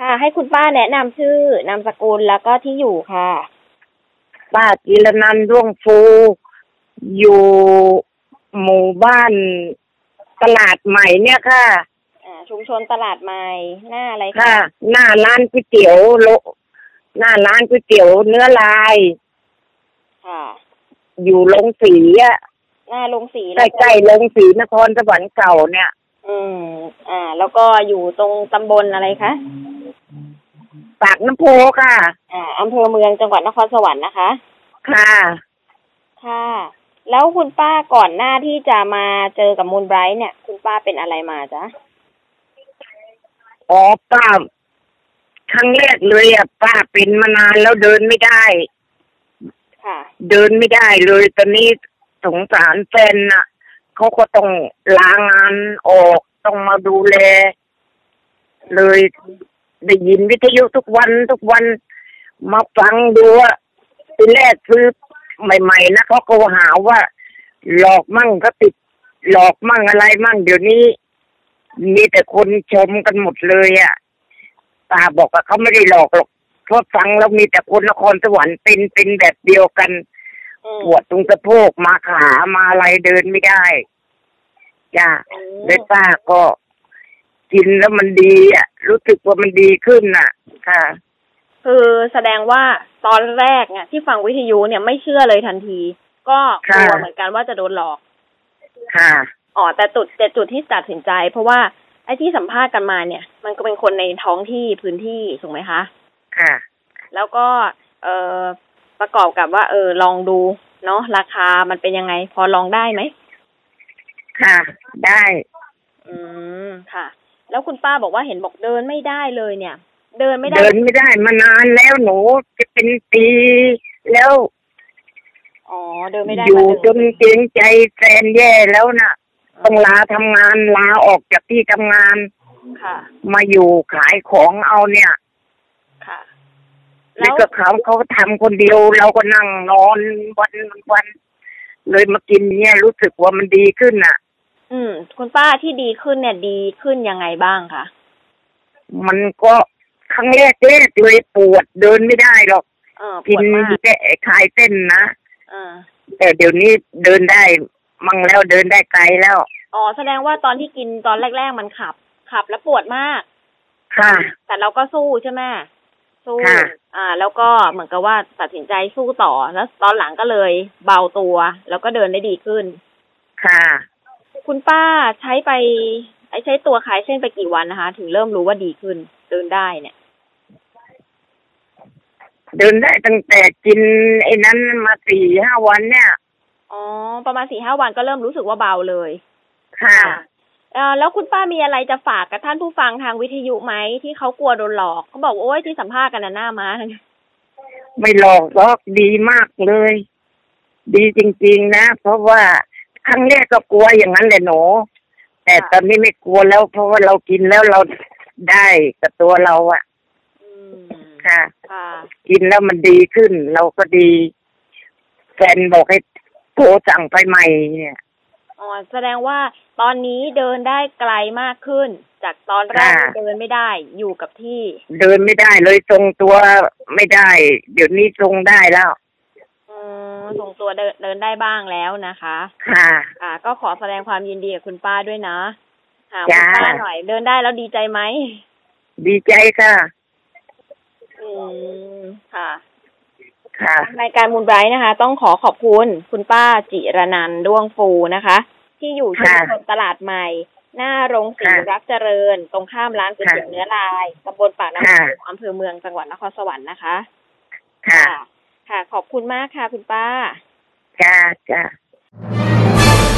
ค่ะ ให้คุณป้าแนะนำชื่อนามสกุลแล้วก็ที่อยู่ค่ะ ป้าจิรนันท์ด้วงฟู อยู่หมู่บ้านตลาดใหม่เนี่ยค่ะ อ่าชุมชนตลาดใหม่หน้าอะไรค่ะ หน้าร้านก๋วยเตี๋ยวโลหน้าร้านก๋วยเตี๋ยวเนื้อลาย ค่ะ อยู่ลงสีอะหน้าลงสีใกล้ๆลงสีนครสวรรค์เก่าเนี่ย อืม อ่า แล้วก็อยู่ตรงตำบลอะไรคะ ปากน้ำโพค่ะ อ่าอำเภอเมืองจังหวัดนครสวรรค์นะคะ ค่ะ ค่ะ แล้วคุณป้าก่อนหน้าที่จะมาเจอกับมูลไบรท์เนี่ย คุณป้าเป็นอะไรมาจ๊ะอ๋อป้าครั้งแรกเลยอะป้าเป็นมานานแล้วเดินไม่ได้ ค่ะ เดินไม่ได้เลยตอนนี้สงสารแฟนน่ะเขาก็ต้องลางานออกต้องมาดูแล เลย ได้ยินวิทยุทุกวันทุกวันมาฟังดูว่าทีแรกซื้อใหม่ ๆนะเขาก็หาว่า หลอกมั่งก็ติด หลอกมั่งอะไรมั่ง เดี๋ยวนี้ มีแต่คนชมกันหมดเลยอะ่ะป้าบอกว่าเขาไม่ได้หลอกหรอกเพราะฟังแล้วมีแต่คนนครสวรรค์เป็นเป็นแบบเดียวกันปวดตรงสะโพกมาขามาอะไรเดินไม่ได้จ้าเลยป้าก็ กินแล้วมันดีอะ รู้สึกว่ามันดีขึ้นน่ะ ค่ะ คือแสดงว่าตอนแรกเนี่ยที่ฟังวิทยุเนี่ยไม่เชื่อเลยทันที ก็กลัวค่ะเหมือนกันว่าจะโดนหลอก ค่ะอ๋อแต่จุดแต่จุดที่ตัดสินใจ เพราะว่าไอ้ที่สัมภาษณ์กันมาเนี่ย มันก็เป็นคนในท้องที่พื้นที่ถูกไหมคะ ค่ะ แล้วก็เอ่อประกอบกับว่า เออ ลองดูเนาะราคามันเป็นยังไง พอลองได้ไหมค่ะ ได้ อืมค่ะ แล้วคุณป้าบอกว่าเห็นบอกเดินไม่ได้เลยเนี่ย เดินไม่ได้ เดินไม่ได้มานานแล้วหนูจะเป็นปีแล้ว อ๋อเดินไม่ได้อยู่มาจนเกรงใจแฟนแย่แล้วน่ะ ต้องลาทำงานลาออกจากที่ทำงาน ค่ะ มาอยู่ขายของเอาเนี่ย ค่ะ แล้วก็เขาเขาทำคนเดียวเราก็นั่งนอนวันวันเลยมากินเนี่ยรู้สึกว่ามันดีขึ้นน่ะ อืม คุณป้าที่ดีขึ้นเนี่ยดีขึ้นยังไงบ้างคะมันก็ครั้งแรกแรกเลยปวดเดินไม่ได้หรอกเออปกิวดมากแก้คลายเส้นนะอ่าแต่เดี๋ยวนี้เดินได้มั่งแล้วเดินได้ไกลแล้ว อ๋อแสดงว่าตอนที่กินตอนแรก ๆ มันขับ ขับแล้วปวดมาก ค่ะ แต่เราก็สู้ใช่ไหมสู้ ค่ะ อ่า แล้วก็เหมือนกับว่าตัดสินใจสู้ต่อ แล้วตอนหลังก็เลยเบาตัว แล้วก็เดินได้ดีขึ้น ค่ะ คุณป้าใช้ไปไอ้ใช้ตัวคลายเส้นไปกี่วันนะคะ ถึงเริ่มรู้ว่าดีขึ้น เดินได้เนี่ย เดินได้ตั้งแต่กินไอ้นั้นมาสี่ห้าวันเนี่ยอ๋อประมาณสี่ห้าวันก็เริ่มรู้สึกว่าเบาเลย ค่ะเออแล้วคุณป้ามีอะไรจะฝากกับท่านผู้ฟังทางวิทยุไหมที่เขากลัวโดนหลอกเขาบอกว่าโอ้ยที่สัมภาษณ์กันน่ะหน้าม้าไม่หลอกหรอกดีมากเลย ดีจริง ๆ นะ เพราะว่า ครั้งแรกก็กลัวอย่างนั้นแหละหนูแต่ตอนนี้ไม่กลัวแล้วเพราะว่าเรากินแล้วเราได้กับตัวเราอะค่ะค่ะกินแล้วมันดีขึ้น เราก็ดี แฟนบอกให้โทรสั่งไปใหม่เนี่ยอ๋อแสดงว่าตอนนี้เดินได้ไกลมากขึ้น จากตอนแรกค่ะที่เดินไม่ได้อยู่กับที่ เดินไม่ได้เลยทรงตัวไม่ได้ เดี๋ยวนี้ทรงได้แล้วอื มส่งตัวเดินเดินได้บ้างแล้วนะคะ ค่ะ อ่า ก็ขอแสดงความยินดีกับคุณป้าด้วยนะถามจ้าคุณป้าหน่อย เดินได้แล้วดีใจไหม ดีใจค่ะ อืม ค่ะ ค่ะ รายการมูลไบรท์นะคะ ต้องขอขอบคุณคุณป้าจิรนันท์ด้วงฟูนะคะ ที่อยู่ชุมชนตลาดใหม่ หน้าโรงสีรักเจริญ ตรงข้ามร้านก๋วยเตี๋ยวเนื้อลายตำบลปากน้ำโขงอำเภอเมืองจังหวัดนครสวรรค์นะคะ ค่ะ ค่ะ ขอบคุณมากค่ะคุณป้า จ้าจ้า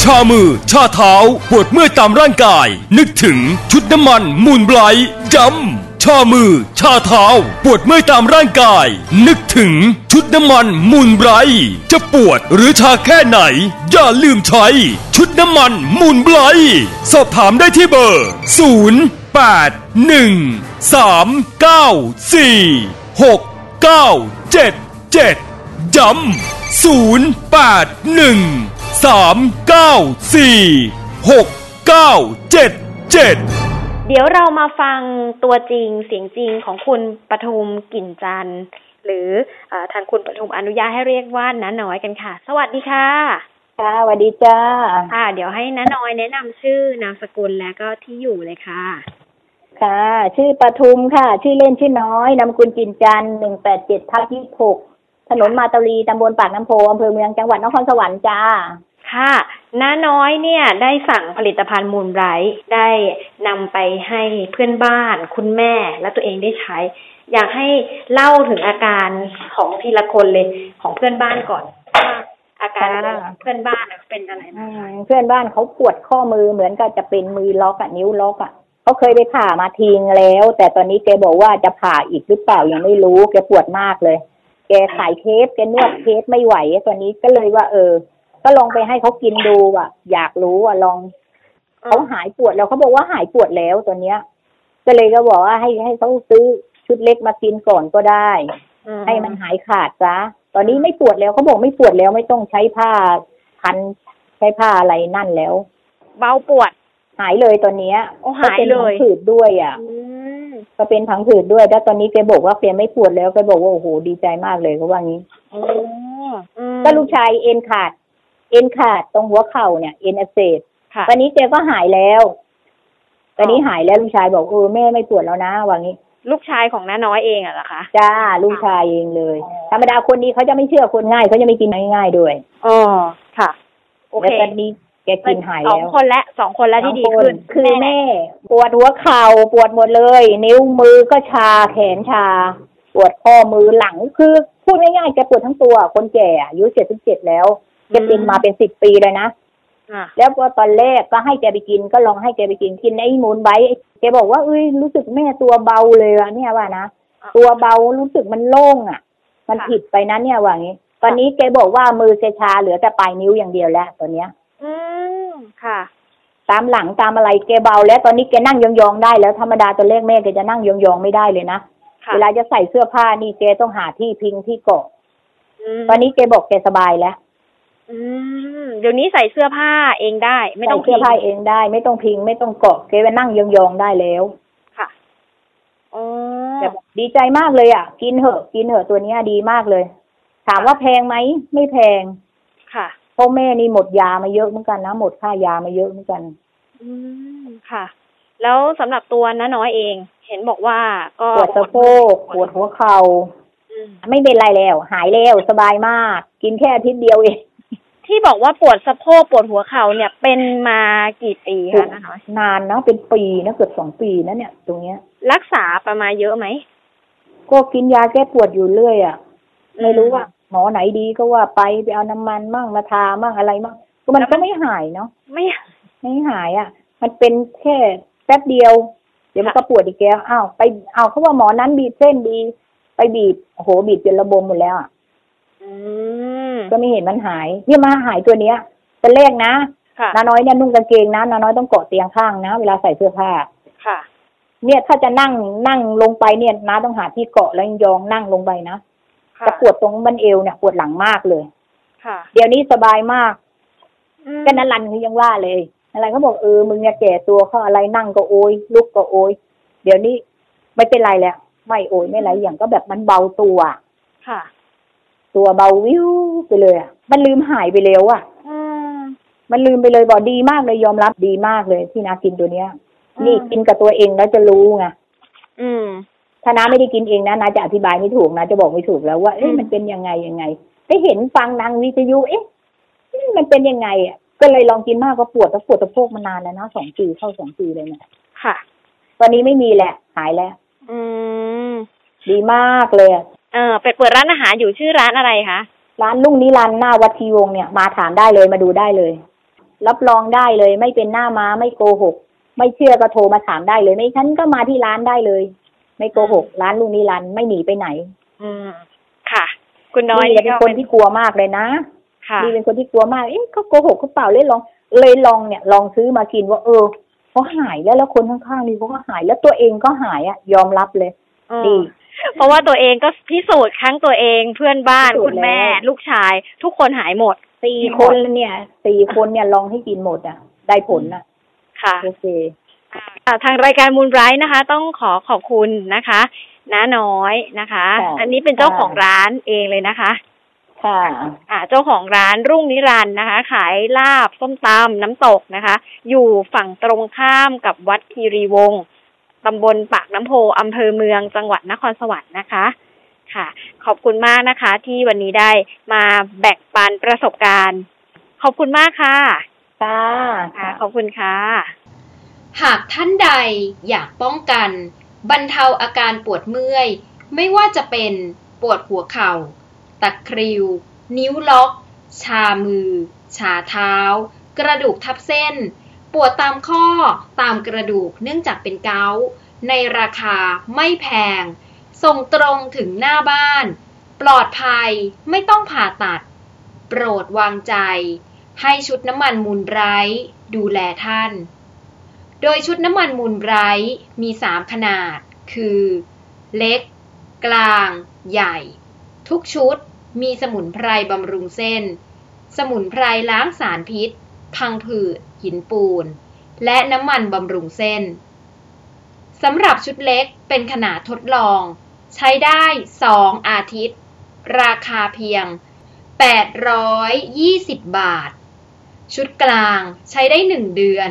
ชามือ ชาเท้า ปวดเมื่อยตามร่างกาย นึกถึงชุดน้ำมัน มูลไบรท์ดำชามือ ชาเท้า ปวดเมื่อยตามร่างกาย นึกถึงชุดน้ำมันมูลไบรท์จะปวดหรือชาแค่ไหน อย่าลืมใช้ ชุดน้ำมันมูลไบรท์สอบถามได้ที่เบอร์ 0 8 1 3 9 4 6 9 7 7 ย้ำ0 8 1 3 9 4 6 9 7 7เดี๋ยวเรามาฟังตัวจริงเสียงจริงของคุณปทุมกลิ่นจันทร์หรือเออทางคุณปทุมอนุญาตให้เรียกว่าน้าน้อยกันค่ะ สวัสดีค่ะค่ะสวัสดีจ้าค่ะ เดี๋ยวให้น้าน้อยแนะนำชื่อนามสกุลและก็ที่อยู่เลยค่ะ ค่ะ ชื่อปทุมค่ะ ชื่อเล่นชื่อน้อยนามสกุลจินจันทร์หนึ่งแปดเจ็ดทับยี่หก ถนนมาตาลีตำบลปากน้ำโพอำเภอเมืองจังหวัดนครสวรรค์จ้า ค่ะน้าน้อยเนี่ยได้สั่งผลิตภัณฑ์มูลไบรท์ได้นำไปให้เพื่อนบ้านคุณแม่และตัวเองได้ใช้ อยากให้เล่าถึงอาการของทีละคนเลยของเพื่อนบ้านก่อนว่าอาการของเพื่อนบ้านน่ะเป็นอะไรบ้างคะเพื่อนบ้านเขาปวดข้อมือเหมือนกับจะเป็นมือล็อกอะนิ้วล็อกอะเขาเคยไปผ่ามาทีงแล้ว แต่ตอนนี้แกบอกว่าจะผ่าอีกหรือเปล่ายังไม่รู้แกปวดมากเลย แกขายเคสแกนวดเคสไม่ไหวตอนนี้ก็เลยว่า เออ ก็ลองไปให้เขากินดูอะ อยากรู้อะลองเขาหายปวดแล้วเขาบอกว่าหายปวดแล้วตอนเนี้ย ก็เลยก็บอกว่าให้ให้เขาซื้อชุดเล็กมากินก่อนก็ได้ ให้มันหายขาดซะตอนนี้ไม่ปวดแล้วเขาบอกไม่ปวดแล้วไม่ต้องใช้ผ้าพันใช้ผ้าอะไรนั่นแล้ว เบาปวด หายเลยตอนเนี้ยโอ้ก็หายเป็นเลผัยงผืดด้วยอะ ก็เป็นผังผืดด้วย แล้วตอนนี้แกบอกว่าแกไม่ปวดแล้วแกบอกว่าโอ้โหดีใจมากเลยเขาว่างี้ก็ลูกชายเอ็นขาด เอ็นขาดตรงหัวเข่าเนี่ยเอ็นอักเสบตอนนี้แกก็หายแล้วตอนนี้หายแล้วลูกชายบอกเออแม่ไม่ปวดแล้วนะว่างี้ ลูกชายของน้าน้อยเองอะเหรอคะจ้าลูกชายเองเลย ธรรมดาคนนี้เขาจะไม่เชื่อคนง่ายเขาจะไม่กินง่ายๆด้วยอ๋อค่ะ โอเค แล้วตอนนี้ แกกินหายสองแล้วคนและสองคนแล้วที่ดีสองขึ้น คือแม่ ปวดหัวเข่าปวดหมดเลย นิ้วมือก็ชาแขนชา ปวดข้อมือหลังคือพูดง่ายๆแกปวดทั้งตัวคนแก่อายุเจ็ดสิบเจ็ดแล้วแกเป็นมาเป็นสิบปีเลยนะอะแล้วพอตอนแรกก็ให้แกไปกินก็ลองให้แกไปกินกินไอ้มูลไบท์แกบอกว่าเอ้ยรู้สึกแม่ตัวเบาเลยอะเนี่ยว่านะตัวเบารู้สึกมันโล่งอะมันผิดไปนะเนี่ยว่างี้ ตอนนี้แกบอกว่ามือแกชาเหลือแต่ปลายนิ้วอย่างเดียวแล้วตอนเนี้ย อืมค่ะ ตามหลังตามอะไรแกเบา แล้วตอนนี้แกนั่งยองๆได้แล้วธรรมดาตอนแรกแม่แกจะนั่งยองๆไม่ได้เลยนะค่ะเวลาจะใส่เสื้อผ้านี่แกต้องหาที่พิงที่เกาะมตอนนี้แกบอกแกสบายแล้วอืมเดี๋ยวนี้ใส่เสื้อผ้าเองได้ ไม่ต้องใส่เสื้อผ้าเองได้ ไม่ต้องพิง ไม่ต้องเกาะแกไปนั่งยองๆได้แล้ว ค่ะอ๋อแต่บอกดีใจมากเลยอะ กินเหอะ กินเหอะตัวเนี้ยดีมากเลย ถามว่าแพงไหมไม่แพงค่ะเพราะแม่นี่หมดยามาเยอะเหมือนกันนะหมดค่ายามาเยอะเหมือนกัน อืมค่ะ แล้วสำหรับตัวน้าน้อยเอง เห็นบอกว่า ก็ปวดสะโพกปวดหัวเข่าไม่เป็นไรแล้ว หายแล้วสบายมาก กินแค่อาทิตย์เดียวเองที่บอกว่าปวดสะโพกปวดหัวเข่าเนี่ยเป็นมากี่ปีคะน้าน้อยนานนะเป็นปีนะเกือบสองปีนะเนี่ย ตรงเนี้ย รักษาประมาณเยอะไหมก็กินยาแก้ปวดอยู่เรื่อยอะไม่รู้ว่า หมอไหนดีก็ว่าไปไปเอาน้ำมันมั่งมาทามั่งอะไรมั่งก็มันก็ไม่หายเนาะไม่ไม่หายอะ มันเป็นแค่แป๊บเดียว เดี๋ยวมันก็ปวดอีกแล้วอ้าวไปเอาเขาว่าหมอนั้นบีบเส้นดี ไปบีบโอ้โหบีบจนระบมหมดแล้วอะอืมก็ไม่เห็นมันหาย เนี่ยมาหายตัวเนี้ยเป็นแรกนะค่ะนาน้อยเนี่ยนุ่งกางเกงนะนาน้อยต้องเกาะเตียงข้างนะ เวลาใส่เสื้อผ้าค่ะ เนี่ยถ้าจะนั่งนั่งลงไปเนี่ยน้าต้องหาที่เกาะแล้วยองนั่งลงไปนะค่ะ จะปวดตรงบันเอวเนี่ยปวดหลังมากเลย ค่ะ เดี๋ยวนี้สบายมากก็นั้นรันคือยังว่าเลยอะไรเขาบอกเออมึงเนี่ยแก่ตัวเขาอะไรนั่งก็โอยลุกก็โอยเดี๋ยวนี้ไม่เป็นไรแล้วไม่โอยไม่ไรอย่างก็แบบมันเบาตัวค่ะ ตัวเบาวิวไปเลยอะมันลืมหายไปแล้วอะอืมมันลืมไปเลยบอกดีมากเลยยอมรับดีมากเลยที่นากินตัวเนี้ย นี่กินกับตัวเองแล้วจะรู้ไงอืม ถ้าน้าไม่ได้กินเองนะนาจะอธิบายไม่ถูกนะจะบอกไม่ถูกแล้วว่าเอ๊ะมันเป็นยังไงยังไงไปเห็นฟังนางวิทยุเอ๊ะเอ๊ะมันเป็นยังไงอะก็เลยลองกินมากก็ปวดแล้วปวดสะโพกมานานแล้วนะสองปีเข้าสองปีเลยเนี่ยค่ะ ตอนนี้ไม่มีแหละ หายแล้ว อืมดีมากเลยอะเออไปเปิดร้านอาหารอยู่ชื่อร้านอะไรคะร้านลุงนิรันดร์หน้าวัดทีวงศ์เนี่ยมาถามได้เลยมาดูได้เลย รับรองได้เลย ไม่เป็นหน้าม้าไม่โกหก ไม่เชื่อก็โทรมาถามได้เลยไม่ฉันก็มาที่ร้านได้เลย ไม่โกหก ร้านลุงนิรันดร์ไม่หนีไปไหน อืมค่ะ คุณน้อยนี่เป็นคนที่กลัวมากเลยนะค่ะนี่เป็นคนที่กลัวมากเอ๊ะเขาโกหกเขาเปล่าเลยลอง เลยลองเนี่ย ลองซื้อมากินว่า เออเขาหายแล้วแล้วคนข้างๆนี่เขาก็หาย แล้วตัวเองก็หายอะ ยอมรับเลยอืมดีเพราะว่าตัวเองก็พิสูจน์ครั้งตัวเองเพื่อนบ้านพิสูจน์คุณแม่แล้วลูกชาย ทุกคนหายหมดสี่คนเนี่ยสี่คนเนี่ยลองให้กินหมดอะ ได้ผลอะ ค่ะโอเคอ่า ทางรายการมูลไบรท์นะคะ ต้องขอขอบคุณนะคะน้าน้อยนะคะ ค่ะอันนี้เป็นเจ้าของร้านเองเลยนะคะ ค่ะ อ่าเจ้าของร้านรุ่งนิรันดร์นะคะ ขายลาบส้มตำน้ำตกนะคะ อยู่ฝั่งตรงข้ามกับวัดคีรีวงศ์ตำบลปากน้ำโพอำเภอเมืองจังหวัดนครสวรรค์นะคะ ค่ะ ขอบคุณมากนะคะ ที่วันนี้ได้มาแบ่งปันประสบการณ์ ขอบคุณมากค่ะค่ะ ค่ะ ขอบคุณค่ะ หากท่านใดอยากป้องกัน บรรเทาอาการปวดเมื่อย ไม่ว่าจะเป็นปวดหัวเข่า ตะคริว นิ้วล็อก ชามือ ชาเท้า กระดูกทับเส้น ปวดตามข้อตามกระดูกเนื่องจากเป็นเกาต์ในราคาไม่แพง ส่งตรงถึงหน้าบ้าน ปลอดภัยไม่ต้องผ่าตัด โปรดวางใจ ให้ชุดน้ำมันมูลไบรท์ดูแลท่าน โดยชุดน้ำมันมูลไบรท์มี 3 ขนาด คือ เล็ก กลาง ใหญ่ ทุกชุดมีสมุนไพรบำรุงเส้น สมุนไพรล้างสารพิษ พังผืด หินปูน และน้ำมันบำรุงเส้น สำหรับชุดเล็กเป็นขนาดทดลอง ใช้ได้ 2 อาทิตย์ ราคาเพียง 820 บาท ชุดกลางใช้ได้ 1 เดือน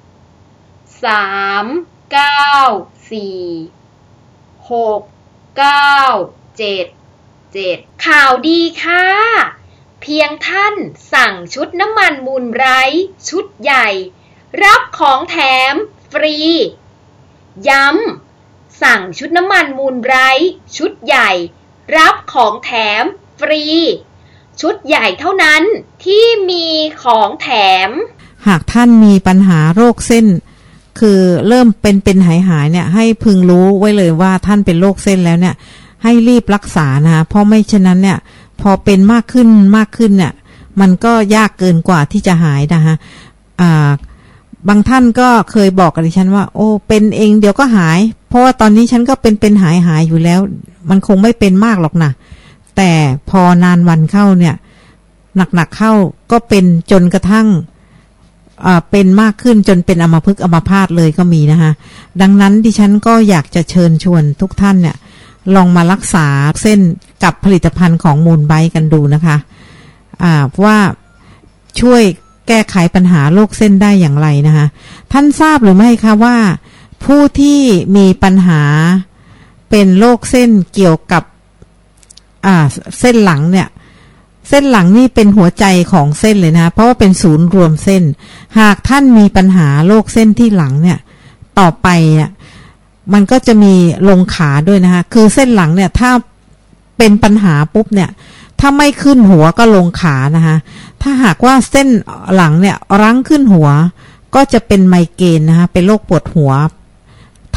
3 9 4 6 9 7 7ข่าวดีค่ะ เพียงท่านสั่งชุดน้ำมันมูลไรท์ชุดใหญ่ รับของแถมฟรี ย้ำสั่งชุดน้ำมันมูลไรท์ชุดใหญ่ รับของแถมฟรี ชุดใหญ่เท่านั้นที่มีของแถม หากท่านมีปัญหาโรคเส้น คือเริ่มเป็นเป็นหายหายเนี่ย ให้พึงรู้ไว้เลยว่าท่านเป็นโรคเส้นแล้วเนี่ย ให้รีบรักษานะคะเพราะไม่เช่นนั้นเนี่ย พอเป็นมากขึ้นมากขึ้นเนี่ย มันก็ยากเกินกว่าที่จะหายนะคะอ่าบางท่านก็เคยบอกกับดิฉันว่า โอ้เป็นเองเดี๋ยวก็หาย เพราะว่าตอนนี้ฉันก็เป็นเป็นหายหายอยู่แล้ว มันคงไม่เป็นมากหรอกนะแต่พอนานวันเข้าเนี่ยหนักๆเข้าก็เป็นจนกระทั่ง เป็นมากขึ้นจนเป็นอมพฤกอมพาตเลยก็มีนะคะดังนั้นดิฉันก็อยากจะเชิญชวนทุกท่านเนี่ยลองมารักษาเส้นกับผลิตภัณฑ์ของมูลไบกันดูนะคะอ่าว่าช่วยแก้ไขปัญหาโรคเส้นได้อย่างไรนะคะท่านทราบหรือไม่คะว่า ผู้ที่มีปัญหาเป็นโรคเส้นเกี่ยวกับอ่าเส้นหลังเนี่ย เส้นหลังนี่เป็นหัวใจของเส้นเลยนะ เพราะว่าเป็นศูนย์รวมเส้น หากท่านมีปัญหาโรคเส้นที่หลังเนี่ย ต่อไปเนี่ยมันก็จะมีลงขาด้วยนะคะคือเส้นหลังเนี่ย ถ้าเป็นปัญหาปุ๊บเนี่ย ถ้าไม่ขึ้นหัวก็ลงขานะคะถ้าหากว่าเส้นหลังเนี่ยรั้งขึ้นหัว ก็จะเป็นไมเกรนนะคะเป็นโรคปวดหัว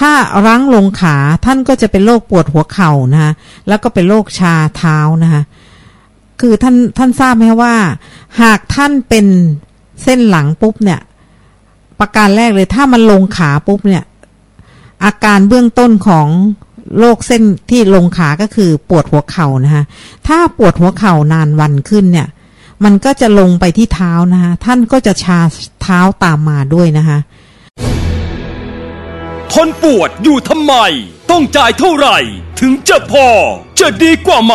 ถ้ารั้งลงขาท่านก็จะเป็นโรคปวดหัวเข่านะคะแล้วก็เป็นโรคชาเท้านะคะ คือท่านท่านทราบไหมว่า หากท่านเป็นเส้นหลังปุ๊บเนี่ย ประการแรกเลยถ้ามันลงขาปุ๊บเนี่ย อาการเบื้องต้นของโรคเส้นที่ลงขาก็คือปวดหัวเข่านะคะถ้าปวดหัวเข่านานวันขึ้นเนี่ย มันก็จะลงไปที่เท้านะคะท่านก็จะชาเท้าตามมาด้วยนะคะ ทนปวดอยู่ทำไม ต้องจ่ายเท่าไหร่ ถึงจะพอ จะดีกว่าไหม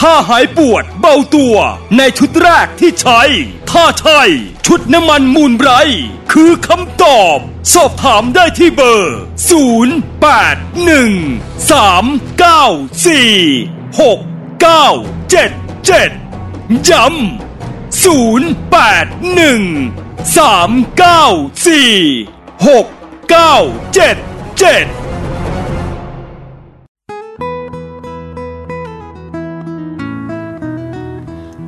ถ้าหายปวดเบาตัว ในชุดแรกที่ใช้ ถ้าใช่ ชุดน้ำมันมูลไบร์คือคำตอบ สอบถามได้ที่เบอร์ 0 8 1 3 9 4 6 9 7 7 ย้ำ0 8 1 3 9 4 6 9 7 7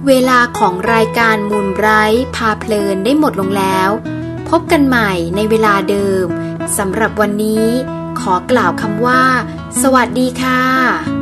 เวลาของรายการมูลไบรท์พาเพลินได้หมดลงแล้ว พบกันใหม่ในเวลาเดิมสำหรับวันนี้ ขอกล่าวคำว่า สวัสดีค่ะ